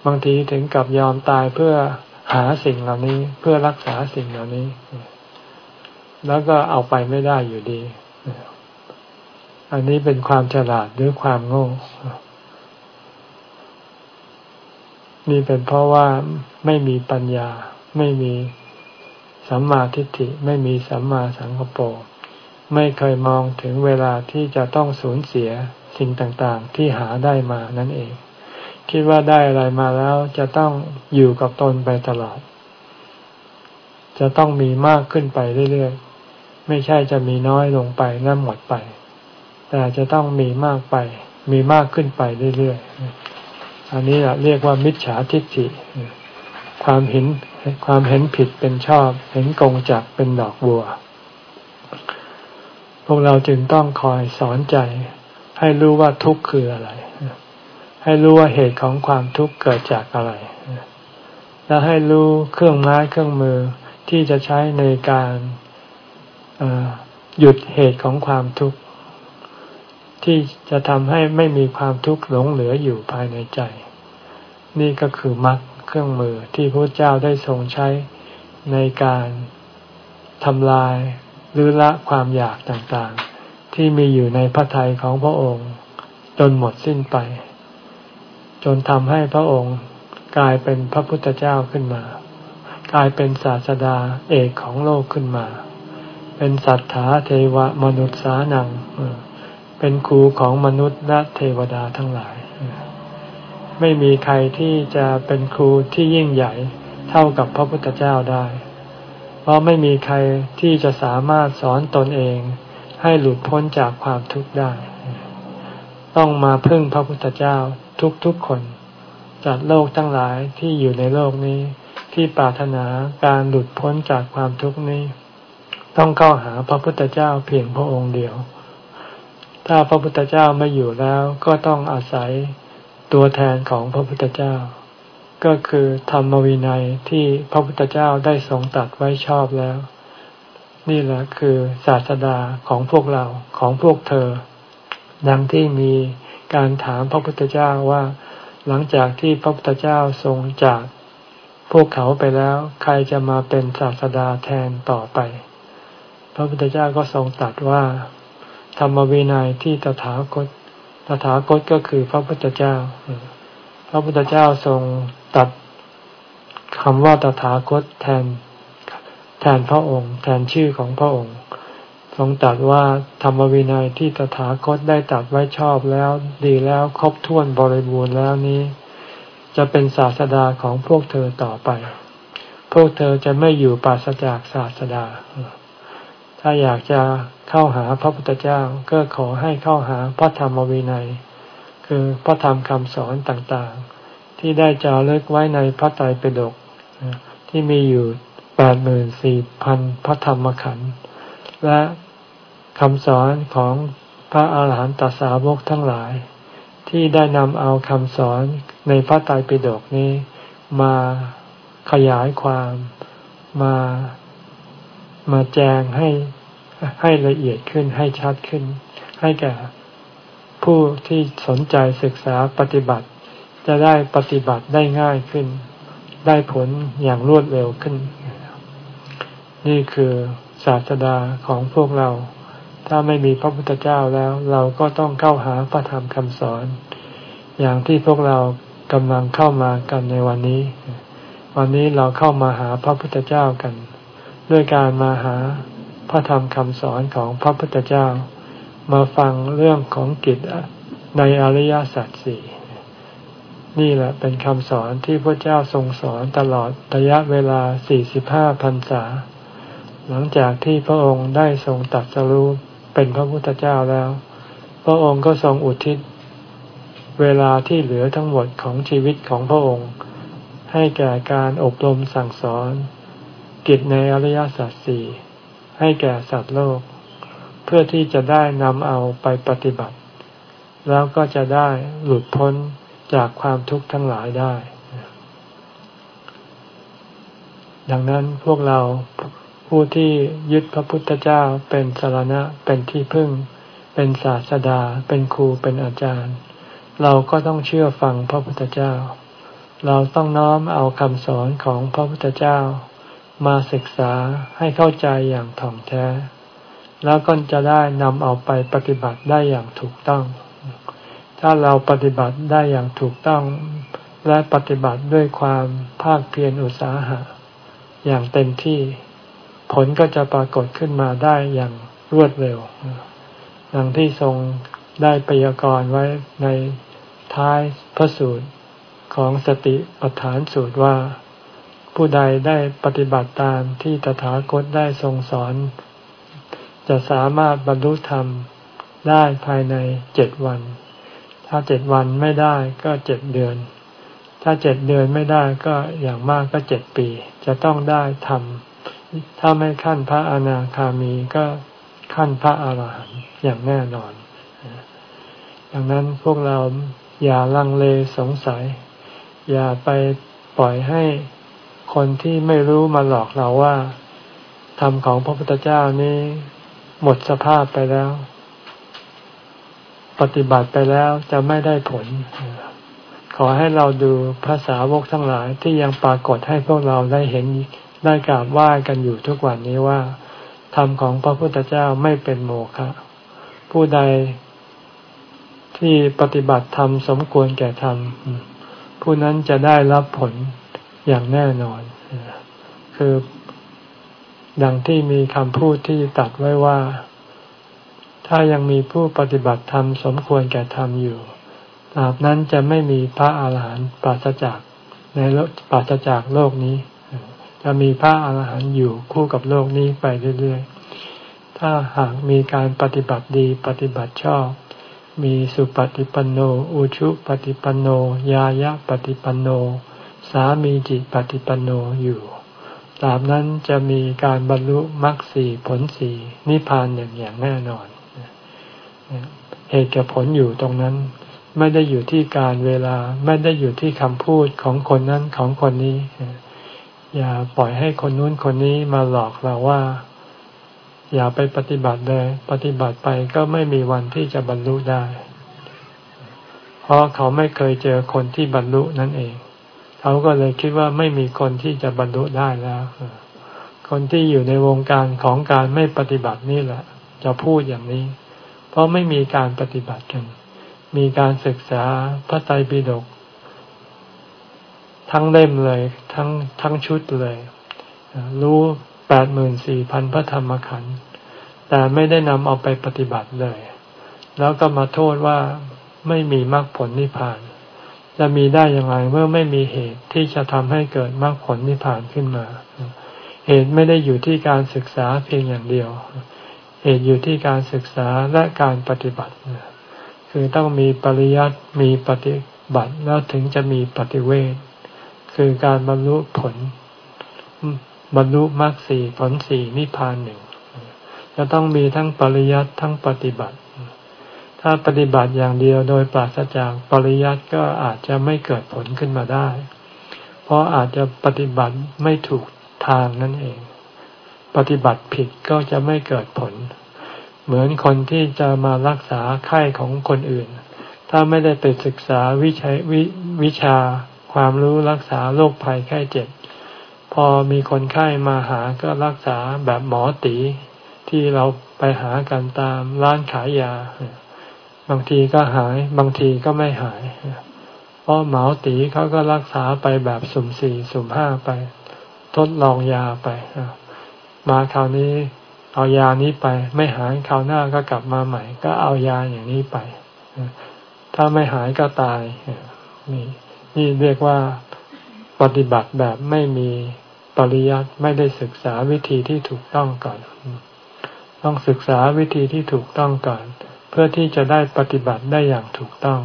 บางทีถึงกับยอมตายเพื่อหาสิ่งเหล่านี้เพื่อรักษาสิ่งเหล่านี้ แล้วก็เอาไปไม่ได้อยู่ดี อันนี้เป็นความฉลาดหรือความโง่ นี่เป็นเพราะว่าไม่มีปัญญา ไม่มีสัมมาทิฏฐิ ไม่มีสัมมาสังกปรไม่เคยมองถึงเวลาที่จะต้องสูญเสียสิ่งต่างๆ ที่หาได้มานั่นเอง คิดว่าได้อะไรมาแล้วจะต้องอยู่กับตนไปตลอด จะต้องมีมากขึ้นไปเรื่อยๆ ไม่ใช่จะมีน้อยลงไปแล้วหมดไป แต่จะต้องมีมากไป มีมากขึ้นไปเรื่อยๆ อันนี้เรียกว่ามิจฉาทิฏฐิ ความเห็นความเห็นผิดเป็นชอบ เห็นกงจักเป็นดอกบัว พวกเราจึงต้องคอยสอนใจให้รู้ว่าทุกข์คืออะไร ให้รู้ว่าเหตุของความทุกข์เกิดจากอะไร และให้รู้เครื่องไม้เครื่องมือที่จะใช้ในการหยุดเหตุของความทุกข์ ที่จะทำให้ไม่มีความทุกข์หลงเหลืออยู่ภายในใจ นี่ก็คือมรรคเครื่องมือที่พระเจ้าได้ทรงใช้ในการทำลายหรือละความอยากต่างๆ ที่มีอยู่ในพระทัยของพระองค์ จนหมดสิ้นไป จนทำให้พระองค์กลายเป็นพระพุทธเจ้าขึ้นมา กลายเป็นศาสดาเอกของโลกขึ้นมา เป็นสัทธาเทวมนุษย์สานัง เป็นครูของมนุษย์และเทวดาทั้งหลาย ไม่มีใครที่จะเป็นครูที่ยิ่งใหญ่เท่ากับพระพุทธเจ้าได้ เพราะไม่มีใครที่จะสามารถสอนตนเองให้หลุดพ้นจากความทุกข์ได้ ต้องมาพึ่งพระพุทธเจ้า ทุกๆคนจัดโลกทั้งหลายที่อยู่ในโลกนี้ ที่ปรารถนาการหลุดพ้นจากความทุกข์นี้ ต้องเข้าหาพระพุทธเจ้าเพียงพระองค์เดียว ถ้าพระพุทธเจ้าไม่อยู่แล้วก็ต้องอาศัยตัวแทนของพระพุทธเจ้า ก็คือธรรมวินัยที่พระพุทธเจ้าได้ทรงตัดไว้ชอบแล้ว นี่แหละคือศาสดาของพวกเราของพวกเธอ ดังที่มี การถามพระพุทธเจ้าว่า หลังจากที่พระพุทธเจ้าทรงจากพวกเขาไปแล้วใครจะมาเป็นศาสดาแทนต่อไป พระพุทธเจ้าก็ทรงตัดว่า ธรรมวินัยที่ตถาคต ตถาคตก็คือพระพุทธเจ้า พระพุทธเจ้าทรงตัดคำว่าตถาคตแทน แทนพระองค์ แทนชื่อของพระองค์ ทรงตัดว่าธรรมวินัยที่ตถาคตได้ตัดไว้ชอบแล้ว ดีแล้วครบถ้วนบริบูรณ์แล้วนี้ จะเป็นศาสดาของพวกเธอต่อไป พวกเธอจะไม่อยู่ปราศจากศาสดา ถ้าอยากจะเข้าหาพระพุทธเจ้าก็ขอให้เข้าหาพระธรรมวินัย คือพระธรรมคำสอนต่างๆ ที่ได้จารึกไว้ในพระไตรปิฎกที่มีอยู่แปดหมื่นสี่พันพระธรรมขันธ์และ คำสอนของพระอาหารหันตสาวกทั้งหลาย ที่ได้นำเอาคำสอนในพระไตรปิฎกนี้ มาขยายความมามาแจงให้ให้ละเอียดขึ้นให้ชัดขึ้น ให้แก่ผู้ที่สนใจศึกษาปฏิบัติ จะได้ปฏิบัติได้ง่ายขึ้น ได้ผลอย่างรวดเร็วขึ้น นี่คือศาสดาของพวกเรา ถ้าไม่มีพระพุทธเจ้าแล้ว เราก็ต้องเข้าหาพระธรรมคำสอน อย่างที่พวกเรากำลังเข้ามากันในวันนี้ วันนี้เราเข้ามาหาพระพุทธเจ้ากัน ด้วยการมาหาพระธรรมคำสอนของพระพุทธเจ้า มาฟังเรื่องของกิจในอริยสัจสี่นี่แหละเป็นคำสอนที่พระเจ้าทรงสอนตลอดระยะเวลา 45พรรษา หลังจากที่พระองค์ได้ทรงตัดสรู้ เป็นพระพุทธเจ้าแล้ว พระองค์ก็ทรงอุทิศ เวลาที่เหลือทั้งหมดของชีวิตของพระองค์ ให้แก่การอบรมสั่งสอน กิจในอริยสัจสี่ให้แก่สัตว์โลก เพื่อที่จะได้นำเอาไปปฏิบัติ แล้วก็จะได้หลุดพ้นจากความทุกข์ทั้งหลายได้ ดังนั้นพวกเรา ผู้ที่ยึดพระพุทธเจ้าเป็นสารณะเป็นที่พึ่ง เป็นศาสดา เป็นครูเป็นอาจารย์ เราก็ต้องเชื่อฟังพระพุทธเจ้า เราต้องน้อมเอาคำสอนของพระพุทธเจ้า มาศึกษาให้เข้าใจอย่างถ่องแท้ แล้วก็จะได้นำเอาไปปฏิบัติได้อย่างถูกต้อง ถ้าเราปฏิบัติได้อย่างถูกต้อง และปฏิบัติด้วยความภาคเพียรอุตสาหะ อย่างเต็มที่ ผลก็จะปรากฏขึ้นมาได้อย่างรวดเร็วดังที่ทรงได้ปยากรณ์ไว้ในท้ายพระสูตรของสติปัฏฐานสูตรว่า ผู้ใดได้ปฏิบัติตามที่ตถาคตได้ทรงสอน จะสามารถบรรลุธรรมได้ภายในเจ็ดวัน ถ้าเจ็ดวันไม่ได้ก็เจ็ดเดือน ถ้าเจ็ดเดือนไม่ได้ก็อย่างมากก็เจ็ดปี จะต้องได้ทำ ถ้าไม่ขั้นพระอนาคามีก็ขั้นพระอาหารหันต์อย่างแน่นอนดังนั้นพวกเราอย่าลังเลสงสัย อย่าไปปล่อยให้คนที่ไม่รู้มาหลอกเราว่าธรรมของพระพุทธเจ้านี้ หมดสภาพไปแล้ว ปฏิบัติไปแล้วจะไม่ได้ผล ขอให้เราดูภาษาวกทั้งหลายที่ยังปรากฏให้พวกเราได้เห็น ได้กราบไหว้กันอยู่ทุกวันนี้ว่าธรรมของพระพุทธเจ้าไม่เป็นโมฆะผู้ใดที่ปฏิบัติธรรมสมควรแก่ธรรม ผู้นั้นจะได้รับผลอย่างแน่นอน คือดังที่มีคำพูดที่ตัดไว้ว่า ถ้ายังมีผู้ปฏิบัติธรรมสมควรแก่ธรรมอยู่ตราบนั้นจะไม่มีพระอาหารหันต์ปราศจากในโลกปราศจากโลกนี้ จะมีพระอาหารหันต์อยู่คู่กับโลกนี้ไปเรื่อยๆ ถ้าหากมีการปฏิบัติดีปฏิบัติชอบ มีสุปฏิปันโน อุชุปฏิปันโน ยายะปฏิปันโน สามีจิตปฏิปันโนอยู่ตาบนั้นจะมีการบรรลุมรรคสี่ผลสี่นิพพานอย่างอย่างแน่นอน เหตุกับผลอยู่ตรงนั้น ไม่ได้อยู่ที่การเวลาไม่ได้อยู่ที่คำพูดของคนนั้นของคนนี้ อย่าปล่อยให้คนนู้นคนนี้มาหลอกเราว่า อย่าไปปฏิบัติเลย ปฏิบัติไปก็ไม่มีวันที่จะบรรลุได้ เพราะเขาไม่เคยเจอคนที่บรรลุนั่นเอง เขาก็เลยคิดว่าไม่มีคนที่จะบรรลุได้แล้วคนที่อยู่ในวงการของการไม่ปฏิบัตินี่แหละ จะพูดอย่างนี้ เพราะไม่มีการปฏิบัติกัน มีการศึกษาพระไตรปิฎก ทั้งเล่มเลย ทั้งทั้งชุดเลย รู้แปดหมื่นสี่พันพระธรรมขันธ์แต่ไม่ได้นำเอาไปปฏิบัติเลย แล้วก็มาโทษว่าไม่มีมรรคผลนิพพาน จะมีได้อย่างไรเมื่อไม่มีเหตุที่จะทำให้เกิดมรรคผลนิพพานขึ้นมา เหตุไม่ได้อยู่ที่การศึกษาเพียงอย่างเดียว เหตุอยู่ที่การศึกษาและการปฏิบัติ คือต้องมีปริยัติมีปฏิบัติแล้วถึงจะมีปฏิเวท คือการบรรลุผล บรรลุมรรคสี่ผลสี่นิพพานหนึ่งจะต้องมีทั้งปริยัติทั้งปฏิบัติ ถ้าปฏิบัติอย่างเดียวโดยปราศจากปริยัติก็อาจจะไม่เกิดผลขึ้นมาได้ เพราะอาจจะปฏิบัติไม่ถูกทางนั่นเอง ปฏิบัติผิดก็จะไม่เกิดผล เหมือนคนที่จะมารักษาไข้ของคนอื่น ถ้าไม่ได้ไปศึกษาวิชาววิชา ความรู้รักษาโรคภัยไข้เจ็บ พอมีคนไข้มาหาก็รักษาแบบหมอตีที่เราไปหากันตามร้านขายยา บางทีก็หาย บางทีก็ไม่หาย เพราะหมอตีเขาก็รักษาไปแบบสุ่มสี่สุ่มห้าไป ทดลองยาไป มาคราวนี้เอายานี้ไป ไม่หายคราวหน้าก็กลับมาใหม่ ก็เอายาอย่างนี้ไป ถ้าไม่หายก็ตายนี่ นี่เรียกว่าปฏิบัติแบบไม่มีปริยัติไม่ได้ศึกษาวิธีที่ถูกต้องก่อน ต้องศึกษาวิธีที่ถูกต้องก่อน เพื่อที่จะได้ปฏิบัติได้อย่างถูกต้อง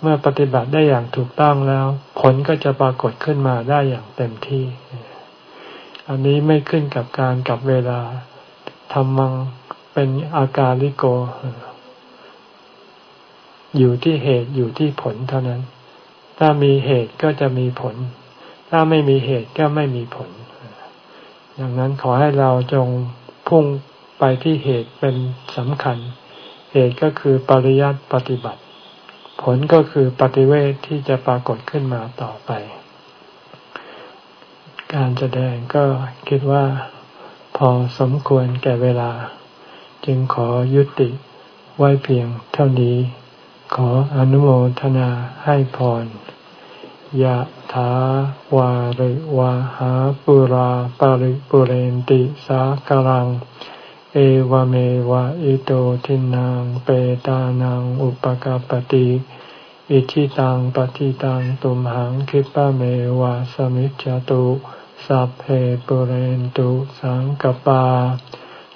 เมื่อปฏิบัติได้อย่างถูกต้องแล้ว ผลก็จะปรากฏขึ้นมาได้อย่างเต็มที่ อันนี้ไม่ขึ้นกับการกับเวลาทำมังเป็นอาการลิโก อยู่ที่เหตุอยู่ที่ผลเท่านั้น ถ้ามีเหตุก็จะมีผล ถ้าไม่มีเหตุก็ไม่มีผล ดังนั้นขอให้เราจงพุ่งไปที่เหตุเป็นสำคัญ เหตุก็คือปริยัติปฏิบัติ ผลก็คือปฏิเวทที่จะปรากฏขึ้นมาต่อไป การแสดงก็คิดว่าพอสมควรแก่เวลา จึงขอยุติไว้เพียงเท่านี้ ขออนุโมทนาให้พรยะถาวาริวาหาปุราปาริปุเรนติสากลัง เอวเมวะอิโตทินังเปตานังอุปกาปติอิชิตังปฏิตังตุมหังคิปะเมวะสมิจจตุสัพเพปุเรนตุสังกปา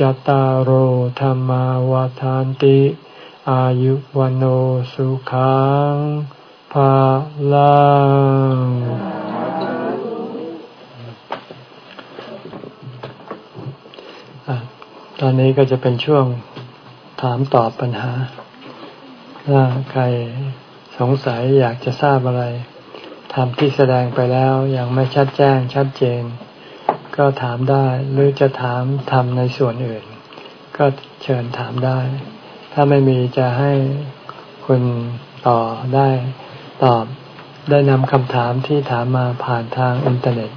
จตารโหธรรมาวาทานติ อายุวันโอสุขังภาลังตอนนี้ก็จะเป็นช่วงถามตอบปัญหา ถ้าใครสงสัยอยากจะทราบอะไรทำที่แสดงไปแล้วยังไม่ชัดแจ้งชัดเจน ก็ถามได้หรือจะถามทำในส่วนอื่น ก็เชิญถามได้ ถ้าไม่มีจะให้คุณต่อได้ตอบได้นำคำถามที่ถามมาผ่านทางอินเทอร์เน็ต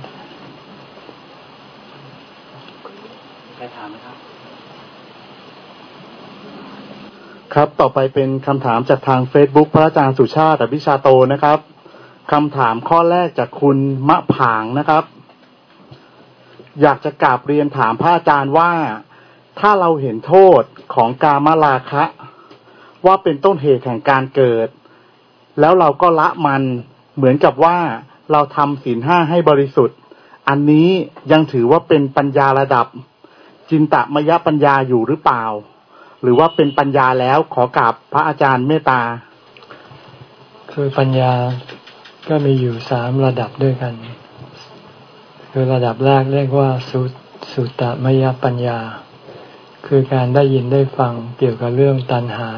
ครับ ต่อไปเป็นคำถามจากทาง Facebook พระอาจารย์สุชาติอภิชาโตนะครับคำถามข้อแรกจากคุณมะผางนะครับ อยากจะกราบเรียนถามพระอาจารย์ว่า ถ้าเราเห็นโทษของกามราคะ ว่าเป็นต้นเหตุแห่งการเกิด แล้วเราก็ละมันเหมือนกับว่าเราทำศีลห้าให้บริสุทธิ์ อันนี้ยังถือว่าเป็นปัญญาระดับ จินตมยปัญญาอยู่หรือเปล่า หรือว่าเป็นปัญญาแล้วขอกราบพระอาจารย์เมตตา คือปัญญาก็มีอยู่สามระดับด้วยกัน คือระดับแรกเรียกว่าสุสุตมยปัญญา คือการได้ยินได้ฟังเกี่ยวกับเรื่องตัณหา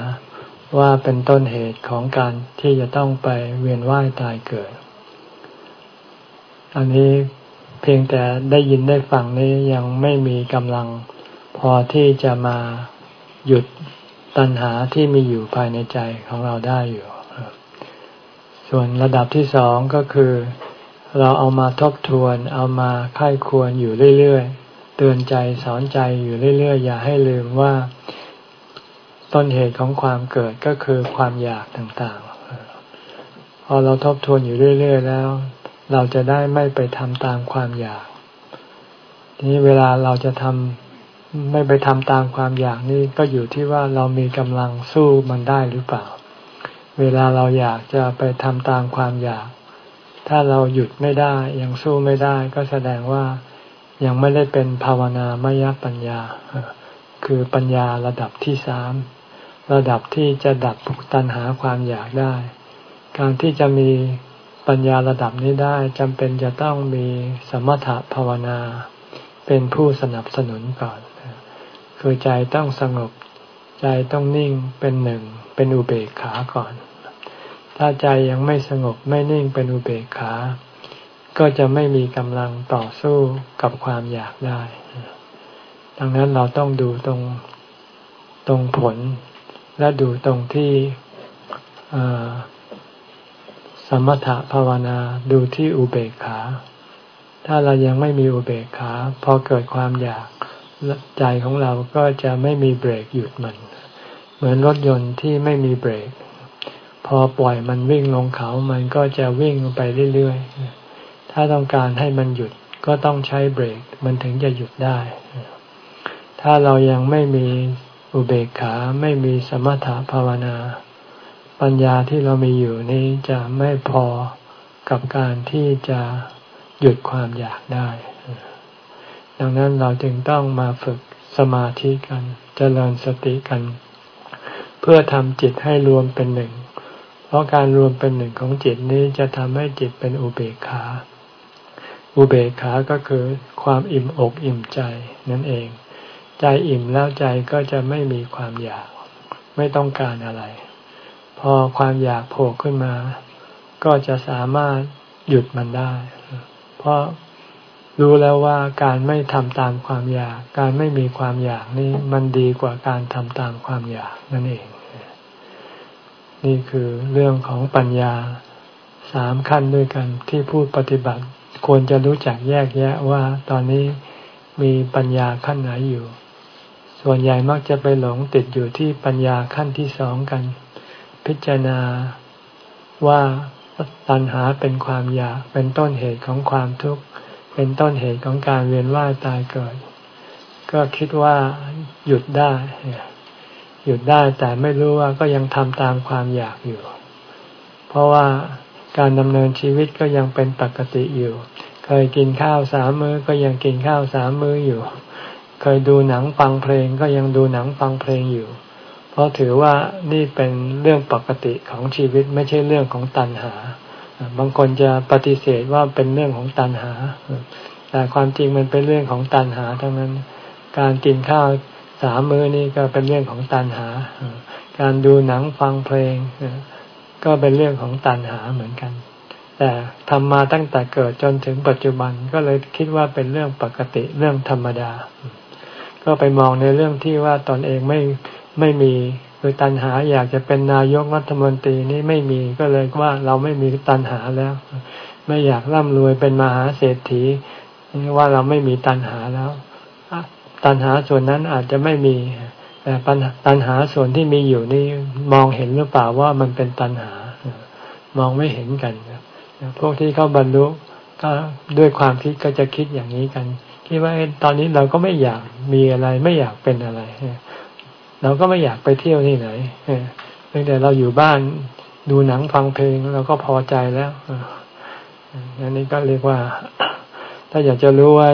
ว่าเป็นต้นเหตุของการที่จะต้องไปเวียนว่ายตายเกิด อันนี้เพียงแต่ได้ยินได้ฟังนี้ยังไม่มีกำลังพอที่จะมาหยุดตัณหาที่มีอยู่ภายในใจของเราได้อยู่ ส่วนระดับที่สองก็คือ เราเอามาทบทวน เอามาค่ายควรอยู่เรื่อยๆ เตือนใจสอนใจอยู่เรื่อยๆ อย่าให้ลืมว่า ต้นเหตุของความเกิดก็คือความอยากต่างๆ พอเราทบทวนอยู่เรื่อยๆ แล้ว เราจะได้ไม่ไปทำตามความอยาก ทีนี้เวลาเราจะทำไม่ไปทำตามความอยากนี่ก็อยู่ที่ว่าเรามีกำลังสู้มันได้หรือเปล่า เวลาเราอยากจะไปทำตามความอยาก ถ้าเราหยุดไม่ได้ยังสู้ไม่ได้ ก็แสดงว่ายังไม่ได้เป็นภาวนามยปัญญา คือปัญญาระดับที่สามระดับที่จะดับตัณหาความอยากได้ การที่จะมีปัญญาระดับนี้ได้จำเป็นจะต้องมีสมถะภาวนา เป็นผู้สนับสนุนก่อน คือใจต้องสงบ ใจต้องนิ่งเป็นหนึ่ง เป็นอุเบกขาก่อน ถ้าใจยังไม่สงบไม่นิ่งเป็นอุเบกขา ก็จะไม่มีกำลังต่อสู้กับความอยากได้ ดังนั้นเราต้องดูตรงตรงผล และดูตรงที่สมถะภาวนาดูที่อุเบกขา ถ้าเรายังไม่มีอุเบกขาพอเกิดความอยากใจของเราก็จะไม่มีเบรกหยุดมัน เหมือนรถยนต์ที่ไม่มีเบรก พอปล่อยมันวิ่งลงเขา มันก็จะวิ่งไปเรื่อยๆ ถ้าต้องการให้มันหยุดก็ต้องใช้เบรก มันถึงจะหยุดได้ ถ้าเรายังไม่มีอุเบกขาไม่มีสมถะภาวนา ปัญญาที่เรามีอยู่นี้จะไม่พอกับการที่จะหยุดความอยากได้ ดังนั้นเราจึงต้องมาฝึกสมาธิกันจเจริญสติกัน เพื่อทำจิตให้รวมเป็นหนึ่ง เพราะการรวมเป็นหนึ่งของจิตนี้จะทำให้จิตเป็นอุเบกขา อุเบกขาก็คือความอิ่มอกอิ่มใจนั่นเอง ใจอิ่มแล้วใจก็จะไม่มีความอยาก ไม่ต้องการอะไร พอความอยากโผล่ขึ้นมา ก็จะสามารถหยุดมันได้ เพราะรู้แล้วว่าการไม่ทำตามความอยาก การไม่มีความอยากนี่มันดีกว่าการทำตามความอยากนั่นเอง นี่คือเรื่องของปัญญาสามขั้นด้วยกันที่ผู้ปฏิบัติควรจะรู้จักแยกแยะว่าตอนนี้มีปัญญาขั้นไหนอยู่ ส่วนใหญ่มักจะไปหลงติดอยู่ที่ปัญญาขั้นที่สองกัน พิจารณาว่าตัณหาเป็นความอยากเป็นต้นเหตุของความทุกข์ เป็นต้นเหตุของการเวียนว่ายตายเกิด ก็คิดว่าหยุดได้ หยุดได้แต่ไม่รู้ว่าก็ยังทำตามความอยากอยู่ เพราะว่าการดำเนินชีวิตก็ยังเป็นปกติอยู่ เคยกินข้าวสามมือ้อก็ยังกินข้าวสามมื้ออยู่ เคยดูหนังฟังเพลงก็ยังดูหนังฟังเพลงอยู่ เพราะถือว่านี่เป็นเรื่องปกติของชีวิตไม่ใช่เรื่องของตัณหา บางคนจะปฏิเสธว่าเป็นเรื่องของตัณหา แต่ความจริงมันเป็นเรื่องของตัณหาทั้งนั้น การกินข้าว สามมือนี่ก็เป็นเรื่องของตัณหา การดูหนังฟังเพลง ก็เป็นเรื่องของตัณหาเหมือนกัน แต่ทำมาตั้งแต่เกิดจนถึงปัจจุบันก็เลยคิดว่าเป็นเรื่องปกติเรื่องธรรมดา ก็ไปมองในเรื่องที่ว่าตนเองไม่ไม่มีคือตัณหาอยากจะเป็นนายกรัฐมนตรีนี่ไม่มีก็เลยว่าเราไม่มีตัณหาแล้ว ไม่อยากร่ำรวยเป็นมหาเศรษฐีว่าเราไม่มีตัณหาแล้ว ตัณหาส่วนนั้นอาจจะไม่มี แต่ตัณหาส่วนที่มีอยู่นี่มองเห็นหรือเปล่าว่ามันเป็นตัณหา มองไม่เห็นกันพวกที่เขาบรรลุก็ด้วยความคิดก็จะคิดอย่างนี้กันคิดว่าตอนนี้เราก็ไม่อยากมีอะไรไม่อยากเป็นอะไรเราก็ไม่อยากไปเที่ยวที่ไหนเพียงแต่เราอยู่บ้านดูหนังฟังเพลงเราก็พอใจแล้วอันนี้ก็เรียกว่า ถ้าอยากจะรู้ว่า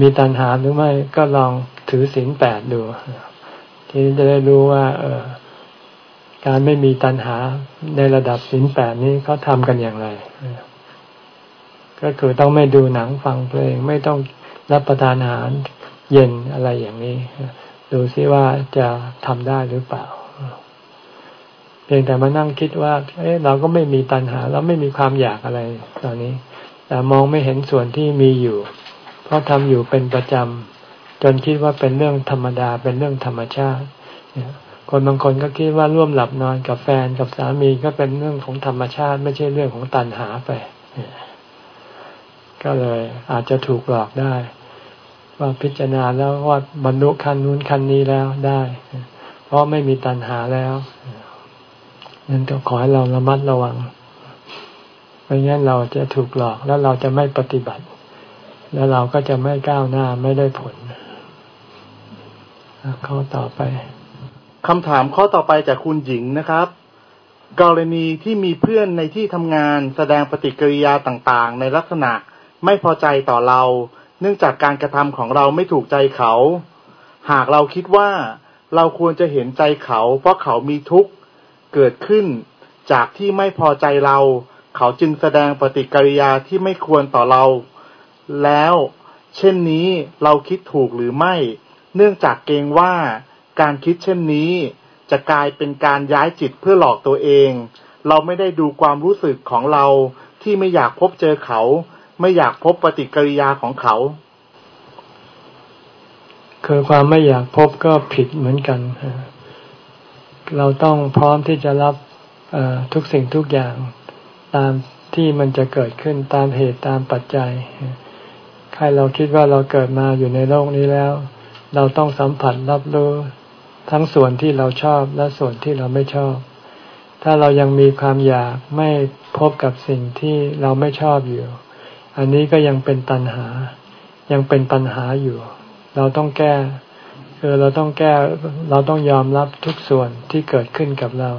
มีตัณหาหรือไม่ก็ลองถือศีลแปดดู ทีนี้จะได้รู้ว่า เออการไม่มีตัณหาในระดับศีลแปดนี้เขาทำกันอย่างไร ก็คือต้องไม่ดูหนังฟังเพลง ไม่ต้องรับประทานอาหารเย็นอะไรอย่างนี้ ดูซิว่าจะทำได้หรือเปล่า เพียงแต่มานั่งคิดว่า เอ๊ะเราก็ไม่มีตัณหา เราไม่มีความอยากอะไร ตอนนี้ แต่มองไม่เห็นส่วนที่มีอยู่ เพราะทำอยู่เป็นประจำจนคิดว่าเป็นเรื่องธรรมดาเป็นเรื่องธรรมชาติคนบางคนก็คิดว่าร่วมหลับนอนกับแฟนกับสามีก็เป็นเรื่องของธรรมชาติ ไม่ใช่เรื่องของตัณหาไปก็เลยอาจจะถูกหลอกได้ ว่าพิจารณาแล้วว่าบรรลุขั้นนู้นขั้นนี้แล้วได้ เพราะไม่มีตัณหาแล้วนั่นก็ขอให้เราระมัดระวังไม่งั้นเราจะถูกหลอกแล้วเราจะไม่ปฏิบัติ แล้วเราก็จะไม่ก้าวหน้าไม่ได้ผลข้อต่อไปคำถามข้อต่อไปจากคุณหญิงนะครับ กรณีที่มีเพื่อนในที่ทำงานแสดงปฏิกิริยาต่างๆ ในลักษณะไม่พอใจต่อเรา เนื่องจากการกระทำของเราไม่ถูกใจเขา หากเราคิดว่าเราควรจะเห็นใจเขา เพราะเขามีทุกข์เกิดขึ้น จากที่ไม่พอใจเรา เขาจึงแสดงปฏิกิริยาที่ไม่ควรต่อเรา แล้ว เช่นนี้เราคิดถูกหรือไม่ เนื่องจากเกรงว่าการคิดเช่นนี้ จะกลายเป็นการย้ายจิตเพื่อหลอกตัวเอง เราไม่ได้ดูความรู้สึกของเราที่ไม่อยากพบเจอเขา ไม่อยากพบปฏิกิริยาของเขา คือความไม่อยากพบก็ผิดเหมือนกัน เราต้องพร้อมที่จะรับทุกสิ่งทุกอย่างตามที่มันจะเกิดขึ้นตามเหตุตามปัจจัย ใครเราคิดว่าเราเกิดมาอยู่ในโลกนี้แล้ว เราต้องสัมผัสรับรู้ทั้งส่วนที่เราชอบและส่วนที่เราไม่ชอบ ถ้าเรายังมีความอยากไม่พบกับสิ่งที่เราไม่ชอบอยู่ อันนี้ก็ยังเป็นตัณหา ยังเป็นปัญหาอยู่ เราต้องแก้คือเราต้องแก้เราต้องยอมรับทุกส่วนที่เกิดขึ้นกับเรา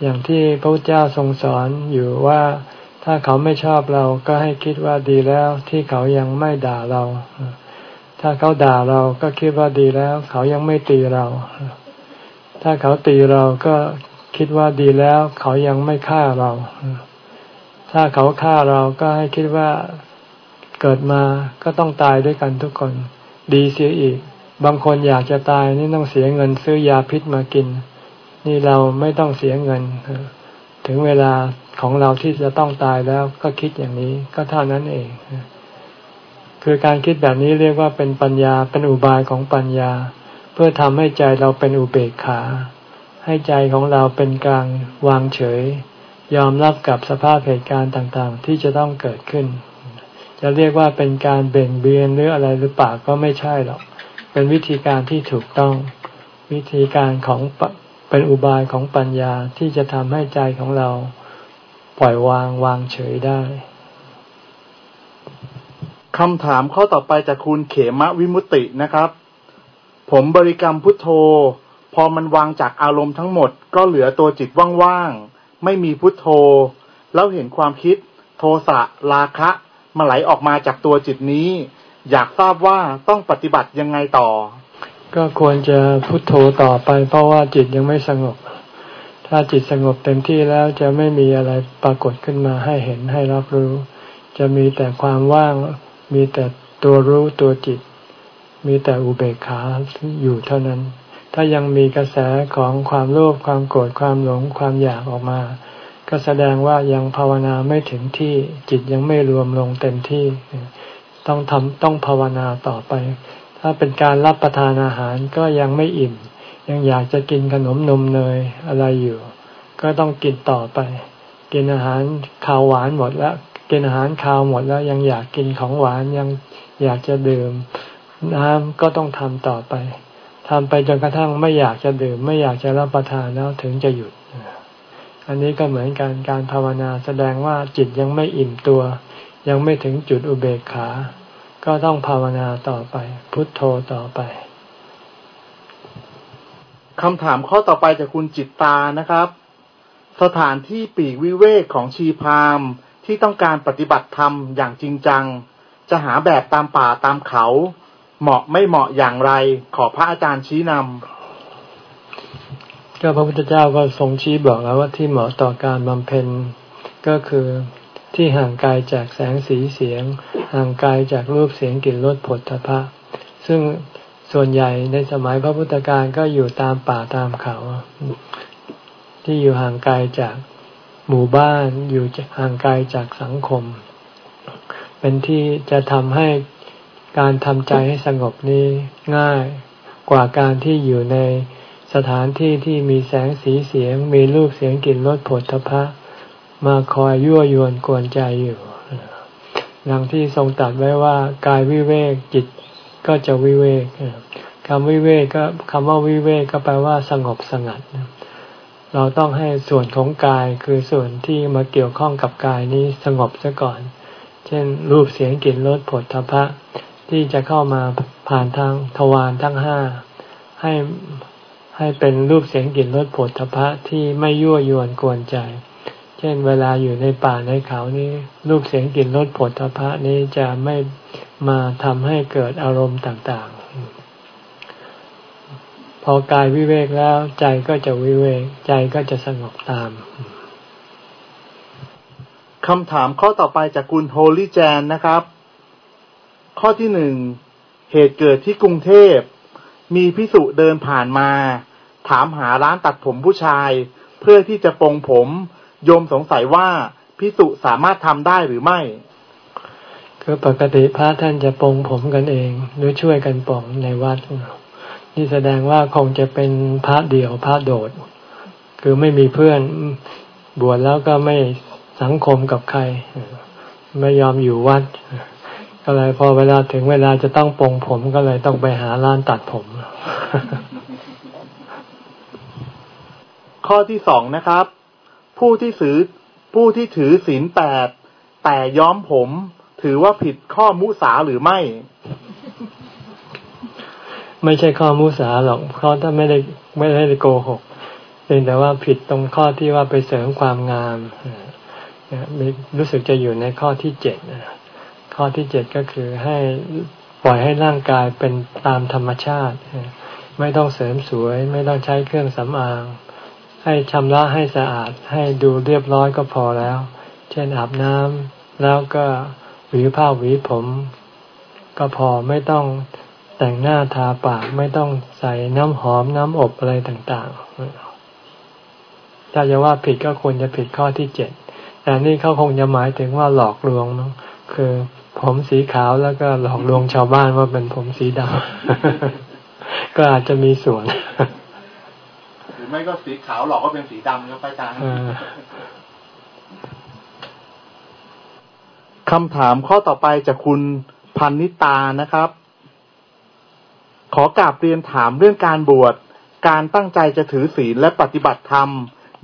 อย่างที่พระพุทธเจ้าทรงสอนอยู่ว่า ถ้าเขาไม่ชอบเราก็ให้คิดว่าดีแล้วที่เขายังไม่ด่าเรา ถ้าเขาด่าเราก็คิดว่าดีแล้ว เขายังไม่ตีเรา ถ้าเขาตีเราก็คิดว่าดีแล้ว เขายังไม่ฆ่าเรา ถ้าเขาฆ่าเราก็ให้คิดว่าเกิดมาก็ต้องตายด้วยกันทุกคน ดีเสียอีก บางคนอยากจะตายนี่ต้องเสียเงินซื้อยาพิษมากิน นี่เราไม่ต้องเสียเงิน ถึงเวลา ของเราที่จะต้องตายแล้วก็คิดอย่างนี้ก็เท่านั้นเอง คือการคิดแบบนี้เรียกว่าเป็นปัญญาเป็นอุบายของปัญญา เพื่อทำให้ใจเราเป็นอุเบกขา ให้ใจของเราเป็นกลางวางเฉย ยอมรับกับสภาพเหตุการณ์ต่างๆ ที่จะต้องเกิดขึ้น จะเรียกว่าเป็นการเบ่งเบียนหรืออะไรหรือเปล่าก็ไม่ใช่หรอก เป็นวิธีการที่ถูกต้องวิธีการของเป็นอุบายของปัญญาที่จะทำให้ใจของเรา ปล่อยวางวางเฉยได้คำถามข้อต่อไปจากคุณเขมะวิมุตินะครับ ผมบริกรรมพุทโธ พอมันวางจากอารมณ์ทั้งหมด ก็เหลือตัวจิตว่างๆ ไม่มีพุทโธ แล้วเห็นความคิด โทสะราคะมาไหลออกมาจากตัวจิตนี้ อยากทราบว่าต้องปฏิบัติยังไงต่อ ก็ควรจะพุทโธต่อไปเพราะว่าจิตยังไม่สงบ ถ้าจิตสงบเต็มที่แล้วจะไม่มีอะไรปรากฏขึ้นมาให้เห็นให้รับรู้ จะมีแต่ความว่าง มีแต่ตัวรู้ตัวจิต มีแต่อุเบกขาอยู่เท่านั้น ถ้ายังมีกระแสของความโลภความโกรธความหลงความอยากออกมา ก็แสดงว่ายังภาวนาไม่ถึงที่จิตยังไม่รวมลงเต็มที่ ต้องทำต้องภาวนาต่อไป ถ้าเป็นการรับประทานอาหารก็ยังไม่อิ่ม ยังอยากจะกินขนมนมเนยอะไรอยู่ ก็ต้องกินต่อไป กินอาหารข้าวหวานหมดแล้ว กินอาหารคาวหมดแล้วยังอยากกินของหวานยังอยากจะดื่มน้ำก็ต้องทำต่อไปทำไปจนกระทั่งไม่อยากจะดื่ม ไม่อยากจะรับประทานแล้วถึงจะหยุด อันนี้ก็เหมือนการการภาวนาแสดงว่าจิตยังไม่อิ่มตัว ยังไม่ถึงจุดอุเบกขา ก็ต้องภาวนาต่อไป พุทโธต่อไป คำถามข้อต่อไปจากคุณจิตตานะครับ สถานที่ปีกวิเวกของชีพามที่ต้องการปฏิบัติธรรมอย่างจริงจัง จะหาแบบตามป่าตามเขา เหมาะไม่เหมาะอย่างไร ขอพระอาจารย์ชี้นำก็พระพุทธเจ้าก็ทรงชี้บอกแล้วว่าที่เหมาะต่อการบำเพ็ญก็คือที่ห่างไกลจากแสงสีเสียง ห่างไกลจากรูปเสียงกลิ่นรสผลทพะ ซึ่ง ส่วนใหญ่ในสมัยพระพุทธการก็อยู่ตามป่าตามเขา ที่อยู่ห่างไกลจากหมู่บ้านอยู่ห่างไกลจากสังคม เป็นที่จะทำให้การทำใจให้สงบนี้ง่ายกว่าการที่อยู่ในสถานที่ที่มีแสงสีเสียง มีรูปเสียงกลิ่นรสผลทพะ มาคอยยั่วยวนกวนใจอยู่ดังที่ทรงตัดไว้ว่ากายวิเวกจิต ก็จะวิเวกคำวิเวกก็คำว่าวิเวกก็แปลว่าสงบสงัด เราต้องให้ส่วนของกายคือส่วนที่มาเกี่ยวข้องกับกายนี้สงบซะก่อน เช่น รูปเสียงกลิ่นรสผลทพะ ที่จะเข้ามาผ่านทางทวารทั้งห้าให้ให้เป็นรูปเสียงกลิ่นรสผลทพะที่ไม่ยั่วยวนกวนใจ เช่นเวลาอยู่ในป่าในเขานี้รูปเสียงกลิ่นรสผลทพะนี้จะไม่มาทำให้เกิดอารมณ์ต่างๆ พอกายวิเวกแล้วใจก็จะวิเวก ใจก็จะสงบตามคำถามข้อต่อไปจากคุณโฮลี่แจนนะครับ ข้อที่หนึ่งเหตุเกิดที่กรุงเทพ มีพิสุเดินผ่านมา ถามหาร้านตัดผมผู้ชาย เพื่อที่จะปรงผม โยมสงสัยว่าพิสุสามารถทำได้หรือไม่ คือปกติพระท่านจะปรงผมกันเอง หรือช่วยกันปรงในวัด นี่แสดงว่าคงจะเป็นพระเดี่ยวพระโดด คือไม่มีเพื่อนบวชแล้วก็ไม่สังคมกับใคร ไม่ยอมอยู่วัด ก็เลยพอเวลาถึงเวลาจะต้องปรงผมก็เลยต้องไปหาร้านตัดผม ข้อที่สองนะครับ ผู้ที่ถือผู้ที่ถือศีลแปดแต่ย้อมผม ถือว่าผิดข้อมุสาหรือไม่ ไม่ใช่ข้อมุสาหรอกเขาะถ้าไม่ได้ไม่ได้โกหกเป็นแต่ว่าผิดตรงข้อที่ว่าไปเสริมความงามมีรู้สึกจะอยู่ในข้อที่เจ็ดข้อที่เจ็ดก็คือให้ปล่อยให้ร่างกายเป็นตามธรรมชาติ ไม่ต้องเสริมสวย ไม่ต้องใช้เครื่องสำอาง ให้ชำระให้สะอาดให้ดูเรียบร้อยก็พอแล้ว เช่นอาบน้ำแล้วก็หวีผ้าหวีผม ก็พอไม่ต้องแต่งหน้าทาปากไม่ต้องใส่น้ำหอมน้ำอบอะไรต่างๆ ถ้าจะว่าผิดก็ควรจะผิดข้อที่เจ็ดแต่นี่เขาคงจะหมายถึงว่าหลอกลวงเนาะคือผมสีขาวแล้วก็หลอกลวงชาวบ้านว่าเป็นผมสีดำก็อาจจะมีส่วน รือไม่ก็สีขาวหลอกก็เป็นสีดำครับอาจารย์คำถามข้อต่อไปจากคุณพันนิตานะครับ ขอกราบเรียนถามเรื่องการบวช การตั้งใจจะถือศีลและปฏิบัติธรรม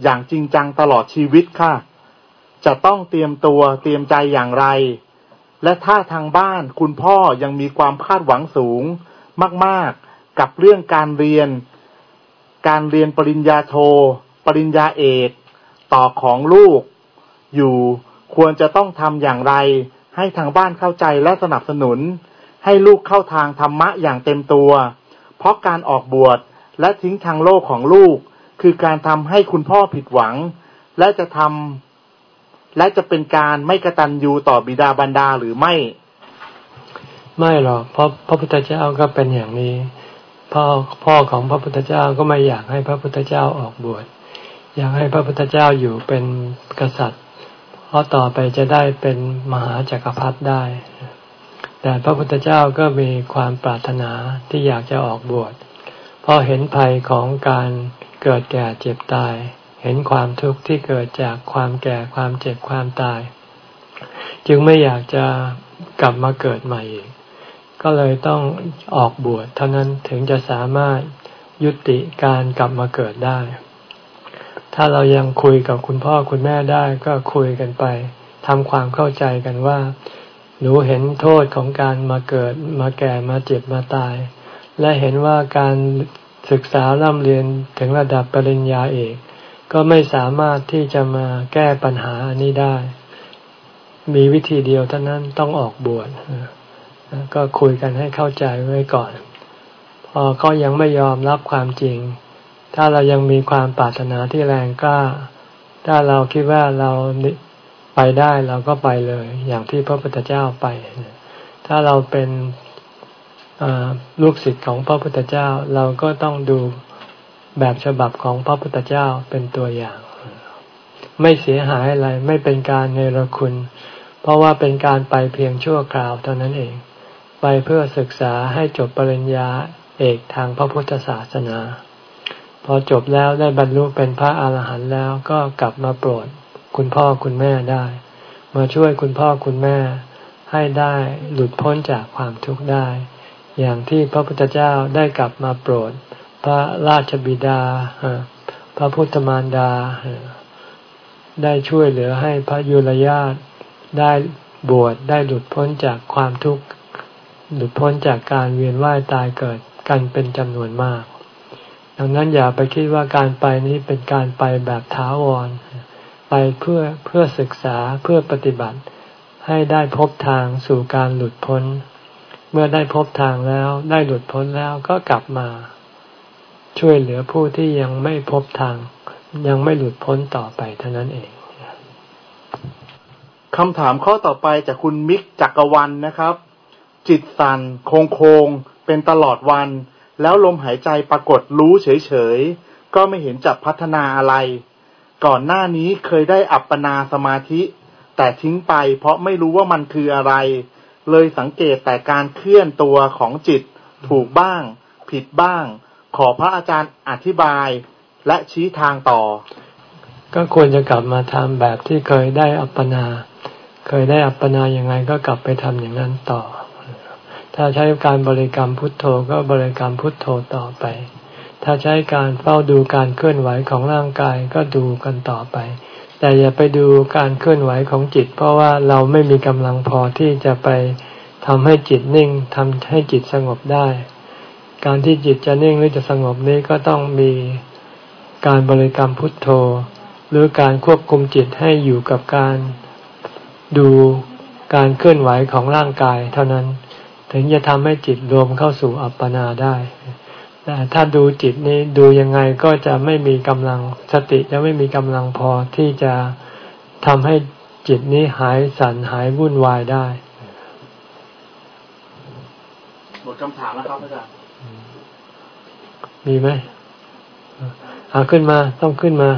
อย่างจริงจังตลอดชีวิตค่ะ จะต้องเตรียมตัวเตรียมใจอย่างไร และถ้าทางบ้านคุณพ่อยังมีความคาดหวังสูง มาก ๆ กับเรื่องการเรียน การเรียนปริญญาโท ปริญญาเอก ต่อของลูก อยู่ควรจะต้องทำอย่างไร ให้ทางบ้านเข้าใจและสนับสนุน ให้ลูกเข้าทางธรรมะอย่างเต็มตัว เพราะการออกบวชและทิ้งทางโลกของลูก คือการทำให้คุณพ่อผิดหวัง และจะทำและจะเป็นการไม่กระตันยูต่อบิดาบรรดาหรือไม่ ไม่หรอกเพราะพระพุทธเจ้าก็เป็นอย่างนี้ พ่อพ่อของพระพุทธเจ้าก็ไม่อยากให้พระพุทธเจ้าออกบวช อยากให้พระพุทธเจ้าอยู่เป็นกษัตริย์ เพราะต่อไปจะได้เป็นมหาจักรพรรดิได้ แต่พระพุทธเจ้าก็มีความปรารถนาที่อยากจะออกบวช เพราะเห็นภัยของการเกิดแก่เจ็บตาย เห็นความทุกข์ที่เกิดจากความแก่ความเจ็บความตาย จึงไม่อยากจะกลับมาเกิดใหม่อีก ก็เลยต้องออกบวชเท่านั้นถึงจะสามารถยุติการกลับมาเกิดได้ ถ้าเรายังคุยกับคุณพ่อคุณแม่ได้ก็คุยกันไปทำความเข้าใจกันว่า หนูเห็นโทษของการมาเกิดมาแก่มาเจ็บมาตาย และเห็นว่าการศึกษาร่ำเรียนถึงระดับปริญญาเอกก็ไม่สามารถที่จะมาแก้ปัญหาอันนี้ได้ มีวิธีเดียวเท่านั้นต้องออกบวช ก็คุยกันให้เข้าใจไว้ก่อน พอเขายังไม่ยอมรับความจริง ถ้าเรายังมีความปรารถนาที่แรงกล้า ถ้าเราคิดว่าเราไปได้เราก็ไปเลย อย่างที่พระพุทธเจ้าไป ถ้าเราเป็นลูกศิษย์ของพระพุทธเจ้าเราก็ต้องดูแบบฉบับของพระพุทธเจ้าเป็นตัวอย่าง ไม่เสียหายอะไรไม่เป็นการเนรคุณ เพราะว่าเป็นการไปเพียงชั่วคราวเท่านั้นเอง ไปเพื่อศึกษาให้จบปริญญาเอกทางพระพุทธศาสนา พอจบแล้วได้บรรลุเป็นพระอาหารหันต์แล้วก็กลับมาโปรดคุณพ่อคุณแม่ได้ มาช่วยคุณพ่อคุณแม่ให้ได้หลุดพ้นจากความทุกข์ได้ อย่างที่พระพุทธเจ้าได้กลับมาโปรด พระราชบิดา พระพุทธมารดา ได้ช่วยเหลือให้พระยุรญาตได้บวชได้หลุดพ้นจากความทุกข์ หลุดพ้นจากการเวียนว่ายตายเกิดกันเป็นจำนวนมาก ดังนั้นอย่าไปคิดว่าการไปนี้เป็นการไปแบบท้าวร ไปเพื่อเพื่อศึกษาเพื่อปฏิบัติ ให้ได้พบทางสู่การหลุดพ้น เมื่อได้พบทางแล้วได้หลุดพ้นแล้วก็กลับมา ช่วยเหลือผู้ที่ยังไม่พบทาง ยังไม่หลุดพ้นต่อไปเท่านั้นเองคำถามข้อต่อไปจากคุณมิกจักรวันนะครับ จิตสัน่นโคงโคงเป็นตลอดวัน แล้วลมหายใจปรากฏรู้เฉยๆ ก็ไม่เห็นจะพัฒนาอะไร ก่อนหน้านี้เคยได้อัปปนาสมาธิ แต่ทิ้งไปเพราะไม่รู้ว่ามันคืออะไร เลยสังเกตแต่การเคลื่อนตัวของจิตถูกบ้าง ผิดบ้าง ขอพระอาจารย์อธิบายและชี้ทางต่อ ก็ควรจะกลับมาทำแบบที่เคยได้อัปปนา เคยได้อัปปนาอย่างไรก็กลับไปทำอย่างนั้นต่อ ถ้าใช้การบริกรรมพุทโธก็บริกรรมพุทโธต่อไป ถ้าใช้การเฝ้าดูการเคลื่อนไหวของร่างกายก็ดูกันต่อไป แต่อย่าไปดูการเคลื่อนไหวของจิต เพราะว่าเราไม่มีกำลังพอที่จะไปทำให้จิตนิ่งทำให้จิตสงบได้ การที่จิตจะนิ่งหรือจะสงบนี้ก็ต้องมีการบริกรรมพุทโธ หรือการควบคุมจิตให้อยู่กับการดูการเคลื่อนไหวของร่างกายเท่านั้น ถึงจะทำให้จิตรวมเข้าสู่อัปปนาได้แต่ถ้าดูจิตนี้ดูยังไงก็จะไม่มีกำลังสติจะไม่มีกำลังพอที่จะทำให้จิตนี้หายสันหายวุ่นวายได้หมดคำถามแล้วครับอาจารย์มีไหมหาขึ้นมาต้องขึ้นมา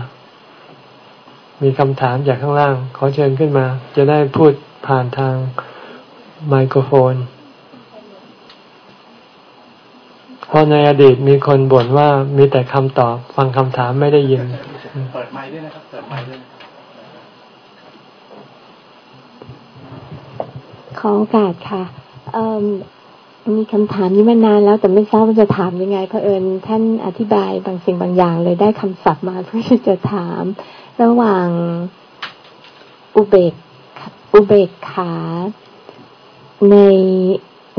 มีคำถามจากข้างล่าง ขอเชิญขึ้นมา จะได้พูดผ่านทางไมโครโฟน เพราะในอดีตมีคนบ่นว่ามีแต่คำตอบ ฟังคำถามไม่ได้ยิน เปิดไมค์ด้วยนะครับ เปิดไมค์ด้วยขอโอกาสค่ะมีคำถามนี้มานานแล้วแต่ไม่ทราบว่าจะถามยังไงเพราะเอิญท่านอธิบายบางสิ่งบางอย่างเลยได้คำศัพท์มาเพื่อจะถาม ระหว่างอุเบกอุเบกขาใน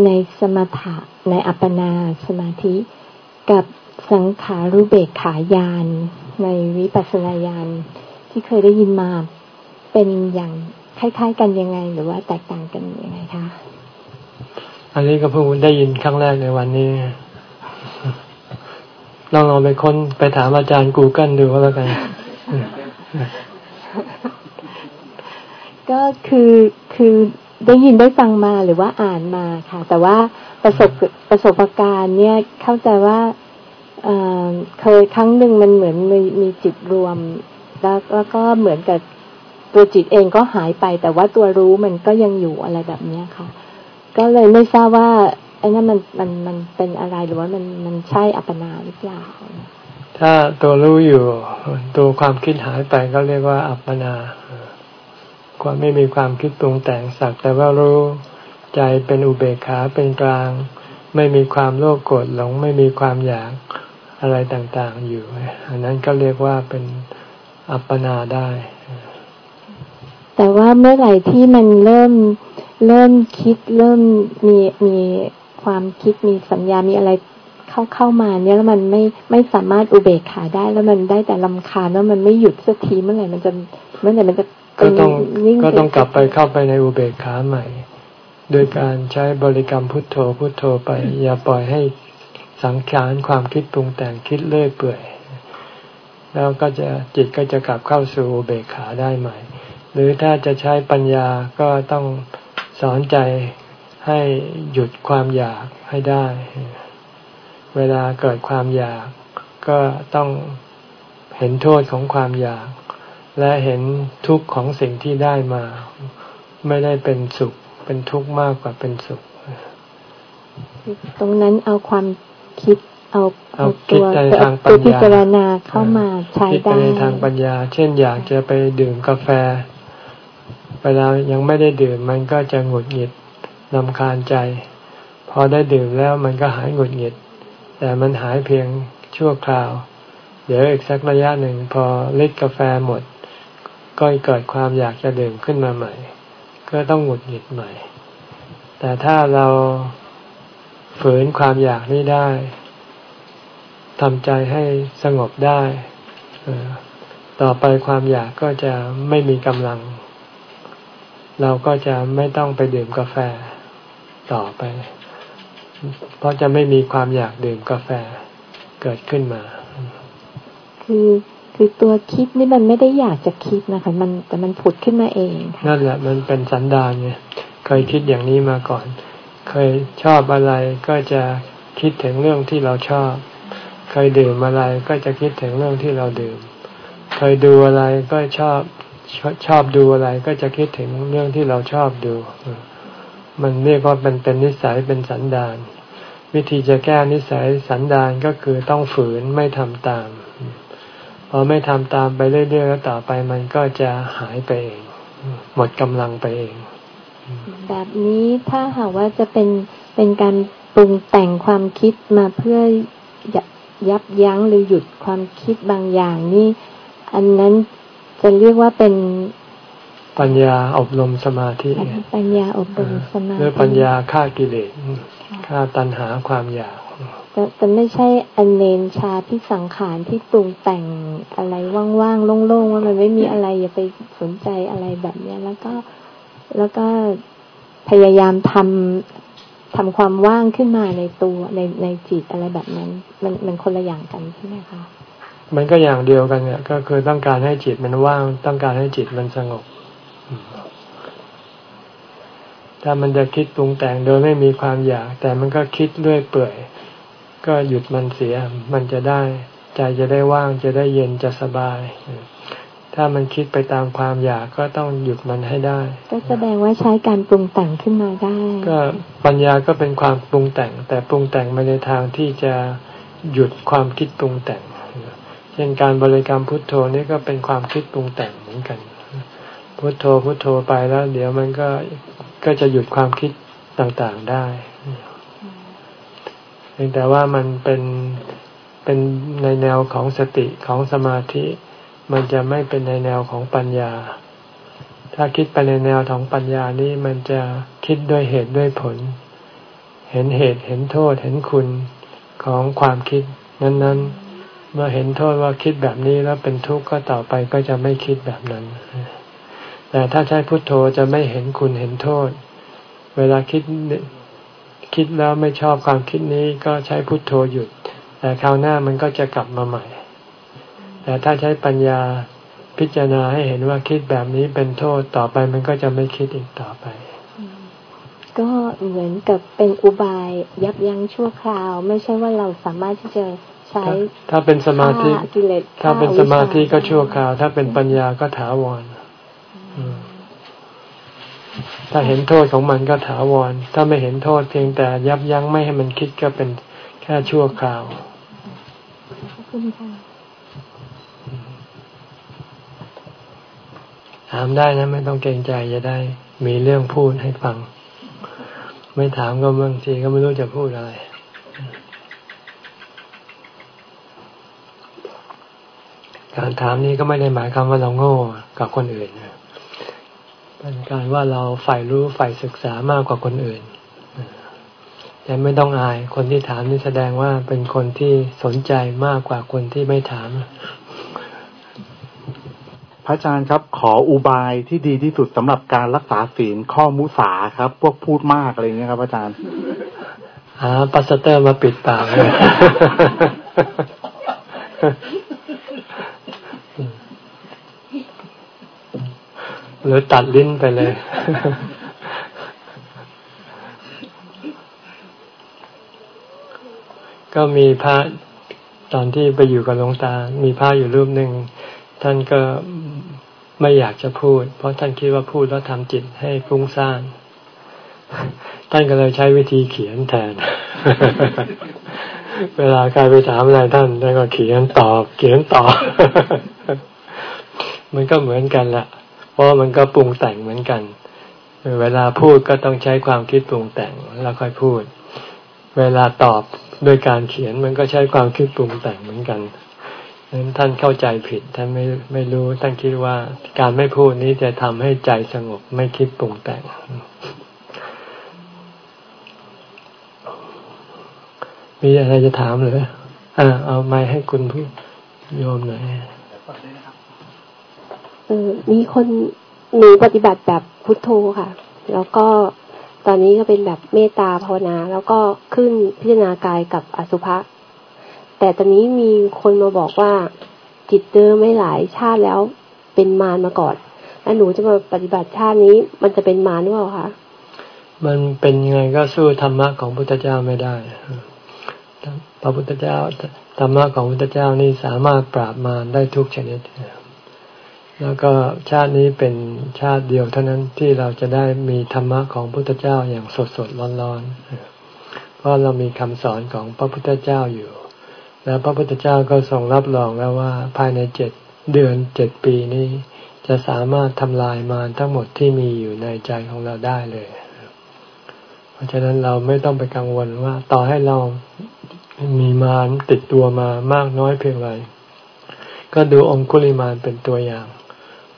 ในสมถะในอัปปนาสมาธิ กับสังขารุเบกขายานในวิปัสสนาญาณที่เคยได้ยินมาเป็นอย่างคล้าย ๆ กันยังไง หรือว่าแตกต่างกันยังไงคะอันนี้ก็เพิ่งได้ยินครั้งแรกในวันนี้ลองลองไปค้นไปถามอาจารย์กูเกิลดูก็แล้วกัน ก็คือคือ ได้ยินได้ฟังมาหรือว่าอ่านมาค่ะ แต่ว่าประสบประสบการณ์เนี่ยเข้าใจว่าเคยครั้งหนึ่งมันเหมือนมีมีจิตรวม แล้วแล้วก็เหมือนกับตัวจิตเองก็หายไป แต่ว่าตัวรู้มันก็ยังอยู่อะไรแบบเนี้ยค่ะ ก็เลยไม่ทราบว่าไอ้นั่นมันมันมันเป็นอะไรหรือว่ามันมันใช่อัปปนาหรือเปล่า ถ้าตัวรู้อยู่ตัวความคิดหายไปก็เรียกว่าอัปปนา ความไม่มีความคิดปรุงแต่งสักแต่ว่ารู้ใจเป็นอุเบกขาเป็นกลาง ไม่มีความโลภโกรธหลง ไม่มีความอยากอะไรต่างๆอยู่ อันนั้นก็เรียกว่าเป็นอัปปนาได้ แต่ว่าเมื่อไหร่ที่มันเริ่มเริ่มคิดเริ่มมีมีความคิดมีสัญญามีอะไรเข้าเข้ามาเนี่ยแล้วมันไม่ไม่สามารถอุเบกขาได้ แล้วมันได้แต่ลำคาญแล้วมันไม่หยุดสักทีเมื่อไหร่มันจะเมื่อไหร่มันจะ ก็ต้องก็ต้องกลับไปเข้าไปในอุเบกขาใหม่ โดยการใช้บริกรรมพุทโธพุทโธไป อย่าปล่อยให้สังขารความคิดปรุงแต่งคิดเลื่อยเปื่อย แล้วก็จะจิตก็จะกลับเข้าสู่อุเบกขาได้ใหม่ หรือถ้าจะใช้ปัญญาก็ต้องสอนใจให้หยุดความอยากให้ได้ เวลาเกิดความอยากก็ต้องเห็นโทษของความอยาก และเห็นทุกข์ของสิ่งที่ได้มา ไม่ได้เป็นสุข เป็นทุกข์มากกว่าเป็นสุข ตรงนั้นเอาความคิดเอาเอาตัวตัวพิจารณาเข้ามาใช้ได้ในทางปัญญา เช่นอยากจะไปดื่มกาแฟ เวลายังไม่ได้ดื่มมันก็จะหงุดหงิดลำคาญใจ พอได้ดื่มแล้วมันก็หายหงุดหงิด แต่มันหายเพียงชั่วคราว เดี๋ยวอีกสักระยะหนึ่งพอเล็ดกาแฟหมด ก็เกิดความอยากจะดื่มขึ้นมาใหม่ ก็ต้องหงุดหงิดใหม่ แต่ถ้าเราฝืนความอยากนี้ได้ทำใจให้สงบได้ ต่อไปความอยากก็จะไม่มีกำลัง เราก็จะไม่ต้องไปดื่มกาแฟต่อไป เพราะจะไม่มีความอยากดื่มกาแฟเกิดขึ้นมา คือ คือตัวคิดนี่มันไม่ได้อยากจะคิดนะคะมันแต่มันผุดขึ้นมาเองนั่นแหละมันเป็นสันดานไงเคยคิดอย่างนี้มาก่อน เคยชอบอะไรก็จะคิดถึงเรื่องที่เราชอบ เคยดื่มอะไรก็จะคิดถึงเรื่องที่เราดื่ม เคยดูอะไรก็ชอบชอบดูอะไรก็จะคิดถึงเรื่องที่เราชอบดู มันเรียกว่าเป็นเป็นนิสัยเป็นสันดาน วิธีจะแก้นิสัยสันดานก็คือต้องฝืนไม่ทำตาม พอไม่ทำตามไปเรื่อยๆแล้วต่อไปมันก็จะหายไปเอง หมดกำลังไปเอง แบบนี้ถ้าหากว่าจะเป็นเป็นการปรุงแต่งความคิดมาเพื่อยับยั้งหรือหยุดความคิดบางอย่างนี่อันนั้นจะเรียกว่าเป็นปัญญาอบรมสมาธิปัญญาอบรมสมาธิหรือปัญญาฆ่ากิเลสฆ่าตัณหาความอยาก แต่แต่ไม่ใช่อเนนชาที่สังขารที่ปรุงแต่งอะไรว่างๆโล่งๆว่ามันไม่มีอะไรอย่าไปสนใจอะไรแบบนี้แล้วก็แล้วก็พยายามทำทำความว่างขึ้นมาในตัวในในจิตอะไรแบบนั้น มันมันคนละอย่างกันใช่ไหมคะมันก็อย่างเดียวกันเนี่ย ก็คือต้องการให้จิตมันว่าง ต้องการให้จิตมันสงบ ถ้ามันจะคิดปรุงแต่งโดยไม่มีความอยาก แต่มันก็คิดเรื่อยเปื่อย ก็หยุดมันเสีย มันจะได้ ใจจะได้ว่างจะได้เย็นจะสบาย ถ้ามันคิดไปตามความอยากก็ต้องหยุดมันให้ได้ ก็แสดงว่าใช้การปรุงแต่งขึ้นมาได้ ก็ปัญญาก็เป็นความปรุงแต่ง แต่ปรุงแต่งมาในทางที่จะหยุดความคิดปรุงแต่งช่นการบริกรรมพุทโธนี่ก็เป็นความคิดปรุงแต่งเหมือนกัน พุทโธพุทโธไปแล้ว เดี๋ยวมันก็ก็จะหยุดความคิดต่างๆได้เพียงแต่ว่ามันเป็นเป็นในแนวของสติของสมาธิ มันจะไม่เป็นในแนวของปัญญา ถ้าคิดไปในแนวของปัญญานี้มันจะคิดด้วยเหตุด้วยผล เห็นเหตุเห็นโทษเห็นคุณของความคิด นั้นๆ เมื่อเห็นโทษว่าคิดแบบนี้แล้วเป็นทุกข์ก็ต่อไปก็จะไม่คิดแบบนั้น แต่ถ้าใช้พุทโธจะไม่เห็นคุณเห็นโทษ เวลาคิด คิดแล้วไม่ชอบความคิดนี้ก็ใช้พุทโธหยุด แต่คราวหน้ามันก็จะกลับมาใหม่ แต่ถ้าใช้ปัญญาพิจารณาให้เห็นว่าคิดแบบนี้เป็นโทษต่อไปมันก็จะไม่คิดอีกต่อไป ก็เหมือนกับเป็นอุบายยับยั้งชั่วคราว ไม่ใช่ว่าเราสามารถที่จะใช้ถ้าเป็นสมาธิถ้าเป็นสมาธิก็ชั่วคราว ถ้าเป็นปัญญาก็ถาวร ถ้าเห็นโทษของมันก็ถาวร ถ้าไม่เห็นโทษเพียงแต่ยับยั้งไม่ให้มันคิดก็เป็นแค่ชั่วคราวถามได้นะไม่ต้องเกรงใจจะได้ มีเรื่องพูดให้ฟัง ไม่ถามก็บางทีก็ไม่รู้จะพูดอะไรการถามนี้ก็ไม่ได้หมายความว่าเราโง่กับคนอื่นเป็น การว่าเราฝ่ายรู้ฝ่ายศึกษามากกว่าคนอื่น แต่ไม่ต้องอาย คนที่ถามนี่แสดงว่าเป็นคนที่สนใจมากกว่าคนที่ไม่ถาม พระอาจารย์ครับ ขออุบายที่ดีที่สุดสำหรับการรักษาศีลข้อมุสาครับ พวกพูดมากอะไรเงี้ยครับอาจารย์หาปัสเตอร์มาปิดปากเลย หรือตัดลิ้นไปเลย ก็มีพระตอนที่ไปอยู่กับหลวงตา มีพระอยู่รูปหนึ่ง ท่านก็ไม่อยากจะพูด เพราะท่านคิดว่าพูดแล้วทำจิตให้ฟุ้งซ่าน ท่านก็เลยใช้วิธีเขียนแทน เวลาใครไปถามอะไรท่านท่านก็เขียนตอบ เขียนตอบ มันก็เหมือนกันแหละ เพราะมันก็ปรุงแต่งเหมือนกัน เวลาพูดก็ต้องใช้ความคิดปรุงแต่งแล้วค่อยพูด เวลาตอบโดยการเขียนมันก็ใช้ความคิดปรุงแต่งเหมือนกันนั้นท่านเข้าใจผิดท่านไม่ไม่รู้ท่านคิดว่าการไม่พูดนี้จะทำให้ใจสงบไม่คิดปรุงแต่ง มีอะไรจะถามหรืออ่าเอาไม้ให้คุณผู้โยมหน่อย เออมีคนหนูปฏิบัติแบบพุทโธค่ะ แล้วก็ตอนนี้ก็เป็นแบบเมตตาภาวนา แล้วก็ขึ้นพิจารณากายกับอสุภะแต่ตอนนี้มีคนมาบอกว่าจิตเดิมไม่หลายชาติแล้วเป็นมารมาก่อนแล้วหนูจะมาปฏิบัติชาตินี้ มันจะเป็นมารหรือเปล่าคะมันเป็นยังไงก็สู้ธรรมะของพุทธเจ้าไม่ได้พระพุทธเจ้าธรรมะของพุทธเจ้านี่สามารถปราบมารได้ทุกชนิด แล้วก็ชาตินี้เป็นชาติเดียวเท่านั้นที่เราจะได้มีธรรมะของพุทธเจ้าอย่างสดสดร้อนๆ เพราะเรามีคำสอนของพระพุทธเจ้าอยู่ แล้วพระพุทธเจ้าก็ทรงรับรองแล้วว่าภายในเจ็ดเดือนเจ็ดปีนี้ จะสามารถทำลายมารทั้งหมดที่มีอยู่ในใจของเราได้เลย เพราะฉะนั้นเราไม่ต้องไปกังวลว่า ต่อให้เรามีมารติดตัวมามากน้อยเพียงไรก็ดูองคุลิมานเป็นตัวอย่าง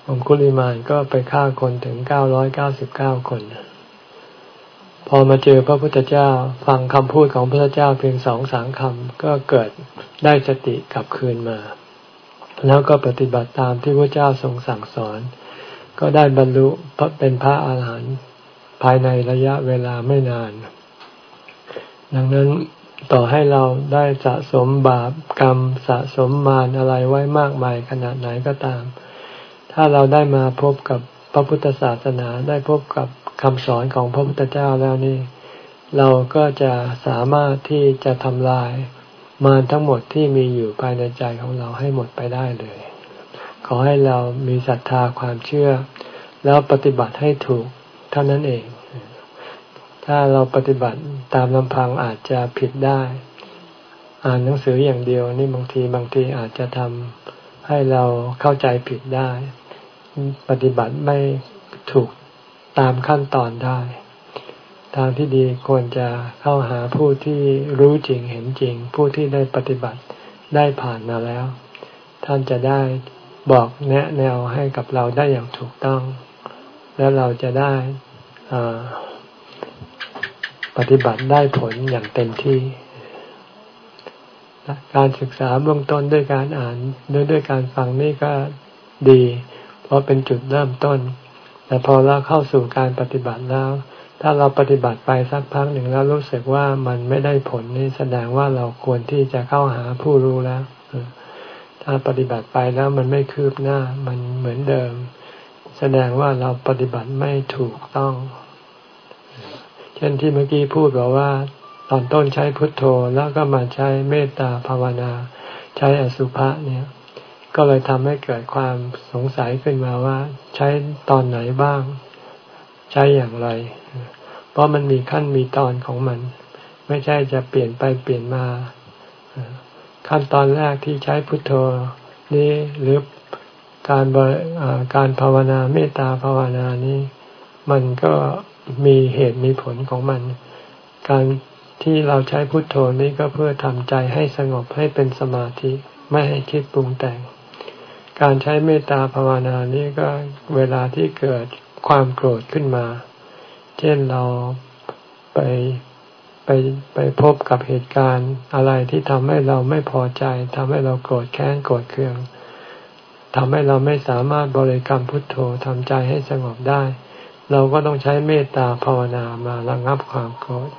องคุลิมานก็ไปฆ่าคนถึงเก้าร้อยเก้าสิบเก้าคน พอมาเจอพระพุทธเจ้าฟังคำพูดของพระพุทธเจ้าเพียงสองสามคำก็เกิดได้สติกลับคืนมา แล้วก็ปฏิบัติตามที่พระเจ้าทรงสั่งสอน ก็ได้บรรลุเป็นพระอาหารหันต์ภายในระยะเวลาไม่นาน ดังนั้นต่อให้เราได้สะสมบาปกรรมสะสมมารอะไรไว้มากมายขนาดไหนก็ตาม ถ้าเราได้มาพบกับพระพุทธศาสนาได้พบกับคำสอนของพระพุทธเจ้าแล้วนี่ เราก็จะสามารถที่จะทำลายมารทั้งหมดที่มีอยู่ภายในใจของเราให้หมดไปได้เลย ขอให้เรามีศรัทธาความเชื่อ แล้วปฏิบัติให้ถูกเท่านั้นเอง ถ้าเราปฏิบัติตามลำพังอาจจะผิดได้ อ่านหนังสืออย่างเดียวนี่บางทีบางทีอาจจะทำให้เราเข้าใจผิดได้ ปฏิบัติไม่ถูกตามขั้นตอนได้ ทางที่ดีควรจะเข้าหาผู้ที่รู้จริงเห็นจริง ผู้ที่ได้ปฏิบัติได้ผ่านมาแล้ว ท่านจะได้บอกแนะแนวให้กับเราได้อย่างถูกต้อง แล้วเราจะได้ปฏิบัติได้ผลอย่างเต็มที่ การศึกษาเบื้องต้นด้วยการอ่านด้วยด้วยการฟังนี่ก็ดี เพราะเป็นจุดเริ่มต้น แต่พอเราเข้าสู่การปฏิบัติแล้ว ถ้าเราปฏิบัติไปสักพักหนึ่งแล้วรู้สึกว่ามันไม่ได้ผลนี่แสดงว่าเราควรที่จะเข้าหาผู้รู้แล้ว ถ้าปฏิบัติไปแล้วมันไม่คืบหน้า มันเหมือนเดิม แสดงว่าเราปฏิบัติไม่ถูกต้อง เช่นที่เมื่อกี้พูดบอกว่า ตอนต้นใช้พุทโธแล้วก็มาใช้เมตตาภาวนา ใช้อสุภะเนี่ย ก็เลยทำให้เกิดความสงสัยขึ้นมาว่า ใช้ตอนไหนบ้าง ใช้อย่างไร เพราะมันมีขั้นมีตอนของมัน ไม่ใช่จะเปลี่ยนไปเปลี่ยนมา ขั้นตอนแรกที่ใช้พุทโธนี้หรือการการภาวนาเมตตาภาวนานี้ มันก็มีเหตุมีผลของมัน การที่เราใช้พุทโธนี้ก็เพื่อทำใจให้สงบให้เป็นสมาธิ ไม่ให้คิดปรุงแต่ง การใช้เมตตาภาวนานี้ก็เวลาที่เกิดความโกรธขึ้นมา เช่นเราไปไปไปพบกับเหตุการณ์อะไรที่ทำให้เราไม่พอใจทำให้เราโกรธแค้นโกรธเคืองทำให้เราไม่สามารถบริกรรมพุทโธทำใจให้สงบได้ เราก็ต้องใช้เมตตาภาวนามาระงับความโกรธ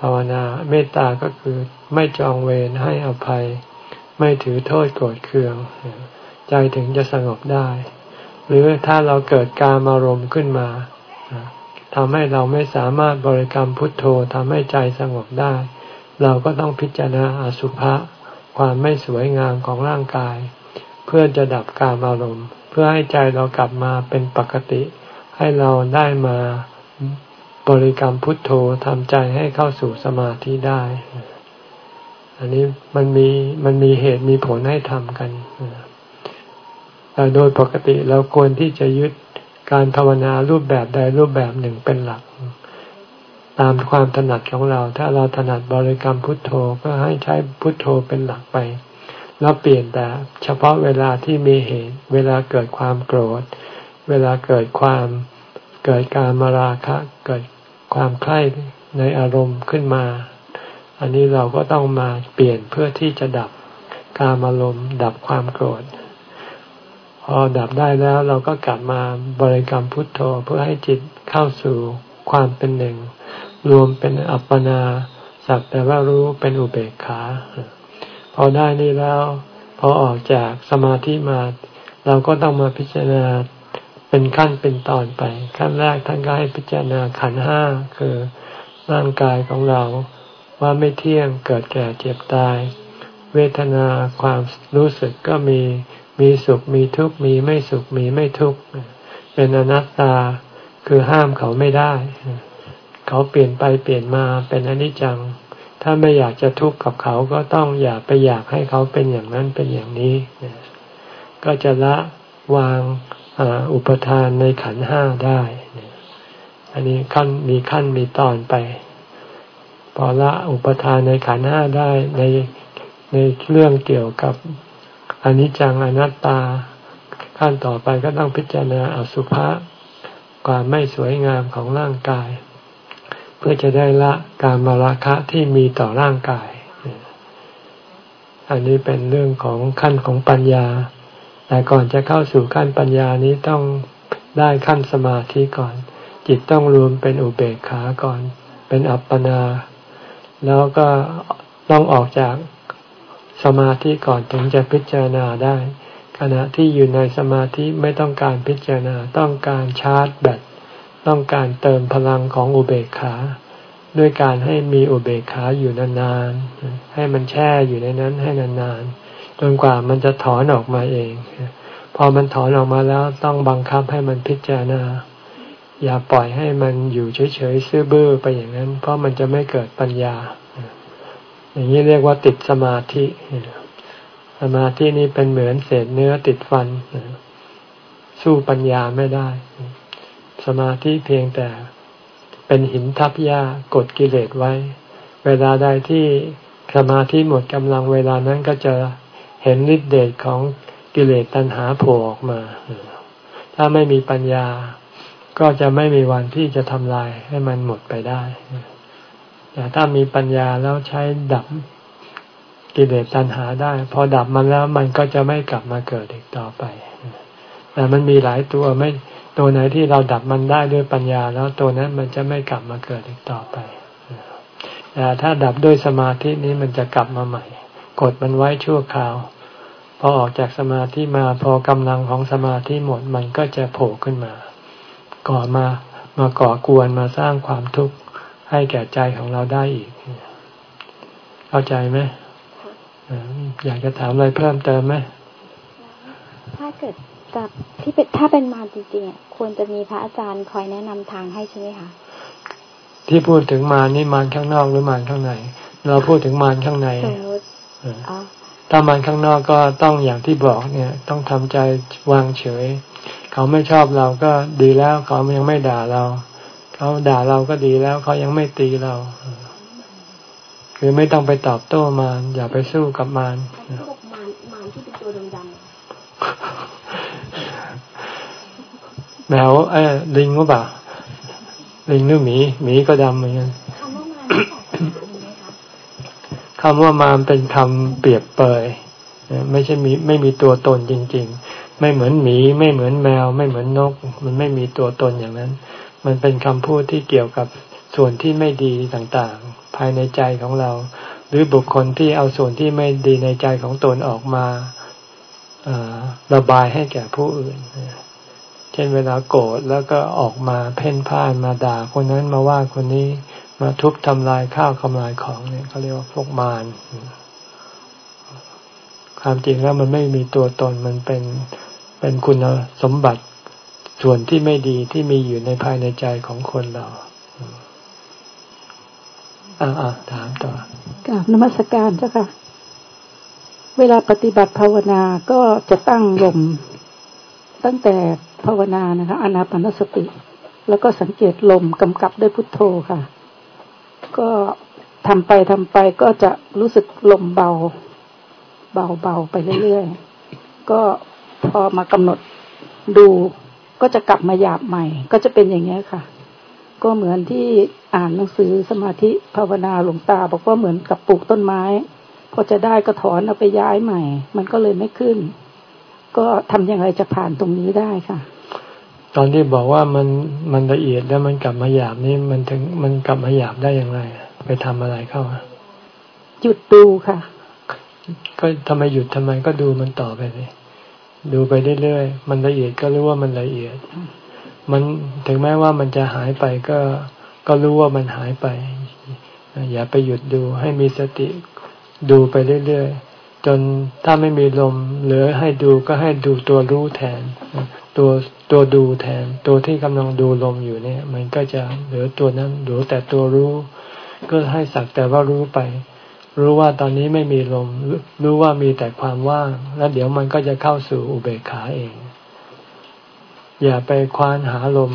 ภาวนาเมตตาก็คือไม่จองเวรให้อภัย ไม่ถือโทษโกรธเคือง ใจถึงจะสงบได้ หรือถ้าเราเกิดการอารมณ์ขึ้นมาทำให้เราไม่สามารถบริกรรมพุทโธทำให้ใจสงบได้ เราก็ต้องพิจารณาอสุภะความไม่สวยงามของร่างกาย เพื่อจะดับการอารมณ์ เพื่อให้ใจเรากลับมาเป็นปกติ ให้เราได้มาบริกรรมพุทโธทำใจให้เข้าสู่สมาธิได้ อันนี้มันมีมันมีเหตุมีผลให้ทำกัน โดยปกติเราควรที่จะยึดการภาวนารูปแบบใดรูปแบบหนึ่งเป็นหลัก ตามความถนัดของเรา ถ้าเราถนัดบริกรรมพุทโธก็ให้ใช้พุทโธเป็นหลักไป แล้วเปลี่ยนแต่เฉพาะเวลาที่มีเหตุ เวลาเกิดความโกรธ เวลาเกิดความเกิดการมาราคะ เกิดความใคร่ในอารมณ์ขึ้นมา อันนี้เราก็ต้องมาเปลี่ยนเพื่อที่จะดับการอารมณ์ดับความโกรธ พอดับได้แล้วเราก็กลับมาบริกรรมพุทโธเพื่อให้จิตเข้าสู่ความเป็นหนึ่ง รวมเป็นอัปปนา สักแต่ว่ารู้เป็นอุเบกขา พอได้นี่แล้ว พอออกจากสมาธิมา เราก็ต้องมาพิจารณาเป็นขั้นเป็นตอนไป ขั้นแรกท่านก็ให้พิจารณาขันห้าคือร่างกายของเราว่าไม่เที่ยงเกิดแก่เจ็บตาย เวทนาความรู้สึกก็มี มีสุขมีทุกข์มีไม่สุขมีไม่ทุกข์เป็นอนัตตาคือห้ามเขาไม่ได้ เขาเปลี่ยนไปเปลี่ยนมาเป็นอนิจจัง ถ้าไม่อยากจะทุกข์กับเขาก็ต้องอย่าไปอยากให้เขาเป็นอย่างนั้นเป็นอย่างนี้ ก็จะละวางอุปทานในขันห้าได้ อันนี้ขั้นมีขั้นมีตอนไป พอละอุปทานในขันห้าได้ในในเรื่องเกี่ยวกับ อน,นิจจังอนัตตา ขั้นต่อไปก็ต้องพิจารณาอสุภะความไม่สวยงามของร่างกาย เพื่อจะได้ละการมาราคะที่มีต่อร่างกาย อันนี้เป็นเรื่องของขั้นของปัญญา แต่ก่อนจะเข้าสู่ขั้นปัญญานี้ต้องได้ขั้นสมาธิก่อน จิตต้องรวมเป็นอุเบกขาก่อน เป็นอัปปนา แล้วก็ต้องออกจาก สมาธิก่อนถึงจะพิจารณาได้ ขณะที่อยู่ในสมาธิไม่ต้องการพิจารณาต้องการชาร์จแบตต้องการเติมพลังของอุเบกขา ด้วยการให้มีอุเบกขาอยู่นานๆให้มันแช่อยู่ในนั้นให้นานๆจนกว่ามันจะถอนออกมาเอง พอมันถอนออกมาแล้วต้องบังคับให้มันพิจารณา อย่าปล่อยให้มันอยู่เฉยๆซื่อบื้อไปอย่างนั้น เพราะมันจะไม่เกิดปัญญา อย่างนี้เรียกว่าติดสมาธิสมาธินี้เป็นเหมือนเศษเนื้อติดฟันสู้ปัญญาไม่ได้ สมาธิเพียงแต่เป็นหินทับหญ้ากดกิเลสไว้ เวลาใดที่สมาธิหมดกำลังเวลานั้นก็จะเห็นฤทธิเดชของกิเลสตัณหาโผล่ออกมา ถ้าไม่มีปัญญาก็จะไม่มีวันที่จะทำลายให้มันหมดไปได้ แต่ถ้ามีปัญญาแล้วใช้ดับกิเลสตัณหาได้ พอดับมันแล้วมันก็จะไม่กลับมาเกิดอีกต่อไป แต่มันมีหลายตัวไม่ตัวไหนที่เราดับมันได้ด้วยปัญญา แล้วตัวนั้นมันจะไม่กลับมาเกิดอีกต่อไปแต่ถ้าดับด้วยสมาธินี้มันจะกลับมาใหม่ กดมันไว้ชั่วคราว พอออกจากสมาธิมาพอกำลังของสมาธิหมดมันก็จะโผล่ขึ้นมา ก่อมามาก่อกวนมาสร้างความทุกข์ ให้แก่ใจของเราได้อีก เข้าใจไหมอยากจะถามอะไรเพิ่มเติมไหมถ้าเกิดกับที่เป็นถ้าเป็นมารจริงๆควรจะมีพระอาจารย์คอยแนะนำทางให้ใช่ไหมคะที่พูดถึงมารนี่มารข้างนอกหรือมารข้างใน เราพูดถึงมารข้างในสมมติถ้ามันข้างนอกก็ต้องอย่างที่บอกเนี่ย ต้องทำใจวางเฉย เขาไม่ชอบเราก็ดีแล้วเขายังไม่ด่าเรา เขาด่าเราก็ดีแล้วเขายังไม่ตีเรา คือไม่ต้องไปตอบโต้มารอย่าไปสู้กับมารมารมารที่เป็นตัวดำๆแมวเอ้ลิงหรือเปล่าลิงหรือหมีหมีก็ดำเหมือนกันคำว่ามารเป็นคำเปรียบเปยไม่ใช่มีไม่มีตัวตนจริง ๆ ไม่เหมือนหมี ไม่เหมือนแมว ไม่เหมือนนก มันไม่มีตัวตนอย่างนั้น มันเป็นคำพูดที่เกี่ยวกับส่วนที่ไม่ดีต่างๆ ภายในใจของเรา หรือบุคคลที่เอาส่วนที่ไม่ดีในใจของตนออกมาระบายให้แก่ผู้อื่น เช่นเวลาโกรธแล้วก็ออกมาเพ่นพ่านมาด่าคนนั้นมาว่าคนนี้มาทุบทำลายข้าวทำลายของเนี่ยเขาเรียกว่าพวกมารความจริงแล้วมันไม่มีตัวตนมันเป็นเป็นคุณสมบัติ ส่วนที่ไม่ดีที่มีอยู่ในภายในใจของคนเราอ่าอ่าถามต่อกราบนมัสการเจ้าค่ะ เวลาปฏิบัติภาวนาก็จะตั้งลมตั้งแต่ภาวนานะคะอนาปนสติ แล้วก็สังเกตลมกำกับด้วยพุทโธค่ะ ก็ทำไปทำไปก็จะรู้สึกลมเบา เบาเบาไปเรื่อยๆ ก็พอมากำหนดดู ก็จะกลับมาหยาบใหม่ ก็จะเป็นอย่างนี้ค่ะ ก็เหมือนที่อ่านหนังสือสมาธิภาวนาหลวงตา บอกว่าเหมือนกับปลูกต้นไม้ พอจะได้ก็ถอนเอาไปย้ายใหม่ มันก็เลยไม่ขึ้น ก็ทำยังไงจะผ่านตรงนี้ได้ค่ะ ตอนที่บอกว่ามันมันละเอียดแล้วมันกลับมาหยาบนี่มันถึงมันกลับมาหยาบได้อย่างไร ไปทำอะไรเข้าหยุดดูค่ะ ก็ทำไมหยุดทำไมก็ดูมันต่อไปเลย ดูไปเรื่อยๆ มันละเอียดก็รู้ว่ามันละเอียด มันถึงแม้ว่ามันจะหายไปก็ก็รู้ว่ามันหายไป อย่าไปหยุดดูให้มีสติดูไปเรื่อยๆ จนถ้าไม่มีลมเหลือให้ดูก็ให้ดูตัวรู้แทน ตัวตัวดูแทน ตัวที่กำลังดูลมอยู่เนี่ย มันก็จะเหลือตัวนั้นเหลือแต่ตัวรู้ ก็ให้สักแต่ว่ารู้ไป รู้ว่าตอนนี้ไม่มีลม รู้ว่ามีแต่ความว่าง แล้วเดี๋ยวมันก็จะเข้าสู่อุเบกขาเอง อย่าไปควานหาลม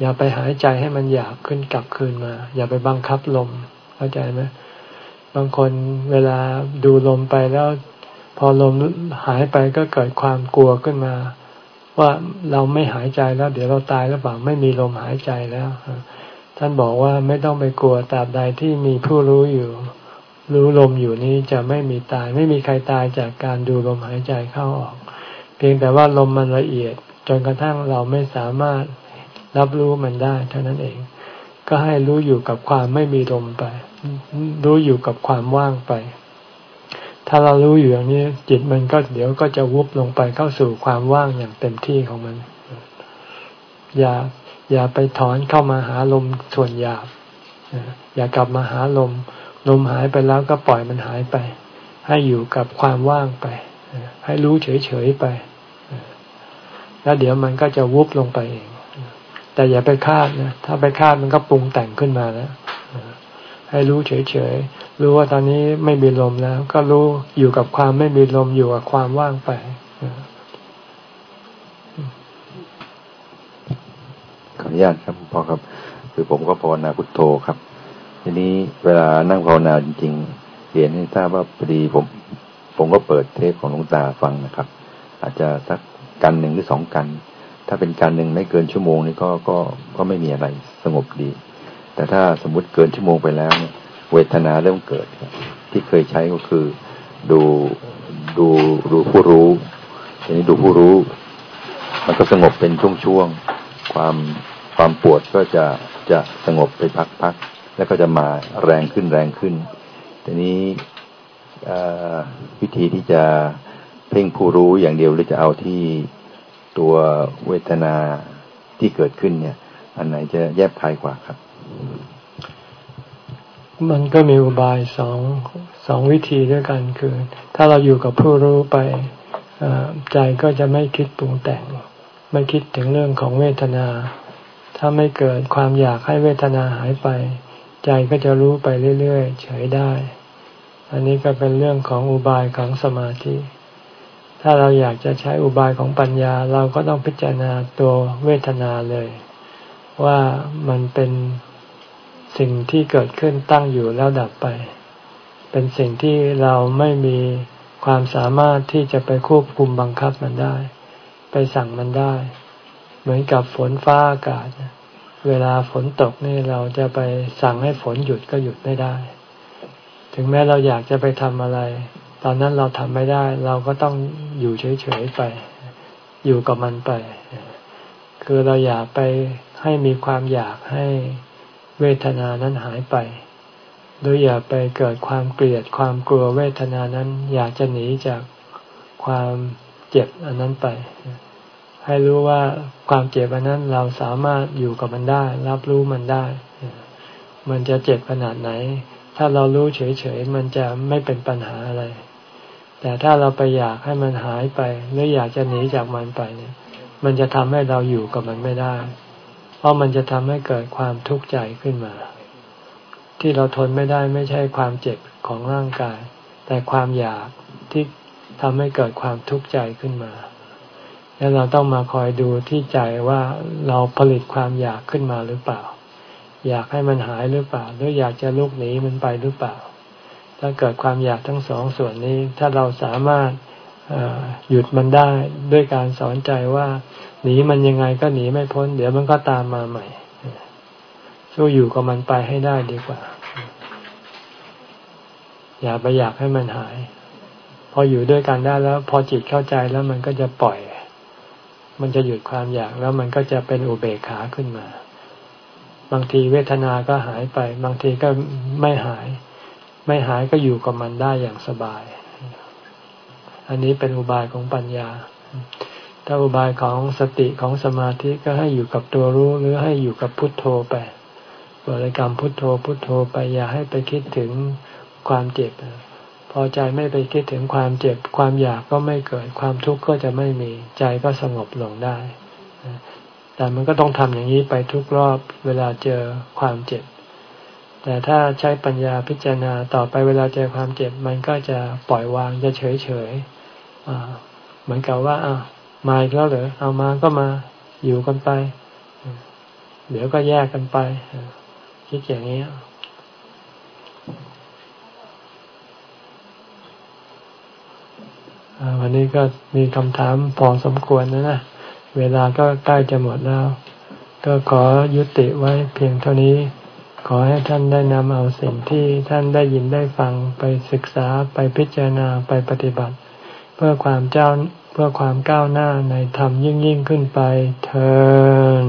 อย่าไปหายใจให้มันอยากขึ้นกลับคืนมา อย่าไปบังคับลม เข้าใจไหมบางคนเวลาดูลมไปแล้ว พอลมหายไปก็เกิดความกลัวขึ้นมา ว่าเราไม่หายใจแล้ว เดี๋ยวเราตายแล้วเปล่าไม่มีลมหายใจแล้ว ท่านบอกว่าไม่ต้องไปกลัวตราบใดที่มีผู้รู้อยู่ รู้ลมอยู่นี้จะไม่มีตาย ไม่มีใครตายจากการดูลมหายใจเข้าออก เพียงแต่ว่าลมมันละเอียด จนกระทั่งเราไม่สามารถรับรู้มันได้ เท่านั้นเอง ก็ให้รู้อยู่กับความไม่มีลมไป รู้อยู่กับความว่างไป ถ้าเรารู้อยู่อย่างนี้ จิตมันก็เดี๋ยวก็จะวุบลงไปเข้าสู่ความว่างอย่างเต็มที่ของมัน อย่าอย่าไปถอนเข้ามาหาลมส่วนหยาบอย่ากลับมาหาลม ลมหายไปแล้วก็ปล่อยมันหายไป ให้อยู่กับความว่างไป ให้รู้เฉยๆไป แล้วเดี๋ยวมันก็จะวุบลงไปเองแต่อย่าไปคาดนะถ้าไปคาดมันก็ปรุงแต่งขึ้นมาแล้วให้รู้เฉยๆ รู้ว่าตอนนี้ไม่มีลมแล้ว ก็รู้อยู่กับความไม่มีลมอยู่กับความว่างไปขออนุญาตครับพ่อครับ คือผมก็ภาวนาพุทโธครับ ทีนี้เวลานั่งภาวนาจริง ๆเรียนให้ทราบว่าพอดีผมผมก็เปิดเทปของหลวงตาฟังนะครับ อาจจะสักกันหนึ่งหรือสองกัน ถ้าเป็นการหนึ่งไม่เกินชั่วโมงนี่ก็ก็ก็ไม่มีอะไรสงบดี แต่ถ้าสมมุติเกินชั่วโมงไปแล้วเนี่ยเวทนาเริ่มเกิดที่เคยใช้ก็คือดูดูดูผู้รู้ทีนี้ดูผู้รู้ มันก็สงบเป็นช่วงๆความความปวดก็จะจะสงบไปพักๆ แล้วก็จะมาแรงขึ้นแรงขึ้นทีนี้วิธีที่จะเพ่งผู้รู้อย่างเดียวหรือจะเอาที่ตัวเวทนาที่เกิดขึ้นเนี่ย อันไหนจะแยบคายกว่าครับ มันก็มีอุบายสองสองวิธีด้วยกันคือ ถ้าเราอยู่กับผู้รู้ไปใจก็จะไม่คิดปรุงแต่ง ไม่คิดถึงเรื่องของเวทนา ถ้าไม่เกิดความอยากให้เวทนาหายไป ใจก็จะรู้ไปเรื่อยๆเฉยได้ อันนี้ก็เป็นเรื่องของอุบายของสมาธิ ถ้าเราอยากจะใช้อุบายของปัญญา เราก็ต้องพิจารณาตัวเวทนาเลย ว่ามันเป็นสิ่งที่เกิดขึ้นตั้งอยู่แล้วดับไป เป็นสิ่งที่เราไม่มีความสามารถที่จะไปควบคุมบังคับมันได้ ไปสั่งมันได้ เหมือนกับฝนฟ้าอากาศ เวลาฝนตกนี่เราจะไปสั่งให้ฝนหยุดก็หยุดไม่ได้ ถึงแม้เราอยากจะไปทำอะไร ตอนนั้นเราทำไม่ได้ เราก็ต้องอยู่เฉยๆไป อยู่กับมันไป คือเราอยากไปให้มีความอยากให้เวทนานั้นหายไปหรืออย่าไปเกิดความเกลียดความกลัวเวทนานั้น อยากจะหนีจากความเจ็บอันนั้นไป ให้รู้ว่าความเจ็บอันนั้นเราสามารถอยู่กับมันได้ รับรู้มันได้ มันจะเจ็บขนาดไหน ถ้าเรารู้เฉยๆมันจะไม่เป็นปัญหาอะไร แต่ถ้าเราไปอยากให้มันหายไป หรืออยากจะหนีจากมันไปเนี่ย มันจะทำให้เราอยู่กับมันไม่ได้ เพราะมันจะทำให้เกิดความทุกข์ใจขึ้นมา ที่เราทนไม่ได้ไม่ใช่ความเจ็บของร่างกาย แต่ความอยากที่ทำให้เกิดความทุกข์ใจขึ้นมา แล้วเราต้องมาคอยดูที่ใจว่าเราผลิตความอยากขึ้นมาหรือเปล่า อยากให้มันหายหรือเปล่า หรืออยากจะลุกหนีมันไปหรือเปล่า ถ้าเกิดความอยากทั้งสองส่วนนี้ ถ้าเราสามารถหยุดมันได้ด้วยการสอนใจว่าหนีมันยังไงก็หนีไม่พ้น เดี๋ยวมันก็ตามมาใหม่สู้อยู่กับมันไปให้ได้ดีกว่า อย่าไปอยากให้มันหาย พออยู่ด้วยกันได้แล้ว พอจิตเข้าใจแล้วมันก็จะปล่อย มันจะหยุดความอยากแล้วมันก็จะเป็นอุเบกขาขึ้นมา บางทีเวทนาก็หายไป บางทีก็ไม่หาย ไม่หายก็อยู่กับมันได้อย่างสบาย อันนี้เป็นอุบายของปัญญา ถ้าอุบายของสติของสมาธิก็ให้อยู่กับตัวรู้หรือให้อยู่กับพุทโธไปบริกรรมพุทโธพุทโธไปอย่าให้ไปคิดถึงความเจ็บ พอใจไม่ไปคิดถึงความเจ็บความอยากก็ไม่เกิดความทุกข์ก็จะไม่มีใจก็สงบลงได้ แต่มันก็ต้องทำอย่างนี้ไปทุกรอบเวลาเจอความเจ็บ แต่ถ้าใช้ปัญญาพิจารณาต่อไปเวลาเจอความเจ็บ มันก็จะปล่อยวางจะเฉยเฉยเหมือนกับว่าอ้ามาอีกแล้วเหรอเอามาก็มาอยู่กันไป เดี๋ยวก็แยกกันไปคิดอย่างนี้ วันนี้ก็มีคำถามพอสมควรนะนะ เวลาก็ใกล้จะหมดแล้ว ก็ขอยุติไว้เพียงเท่านี้ ขอให้ท่านได้นำเอาสิ่งที่ท่านได้ยินได้ฟังไปศึกษาไปพิจารณาไปปฏิบัติ เพื่อความเจ้าเพื่อความก้าวหน้าในธรรมยิ่งยิ่งขึ้นไปเธอ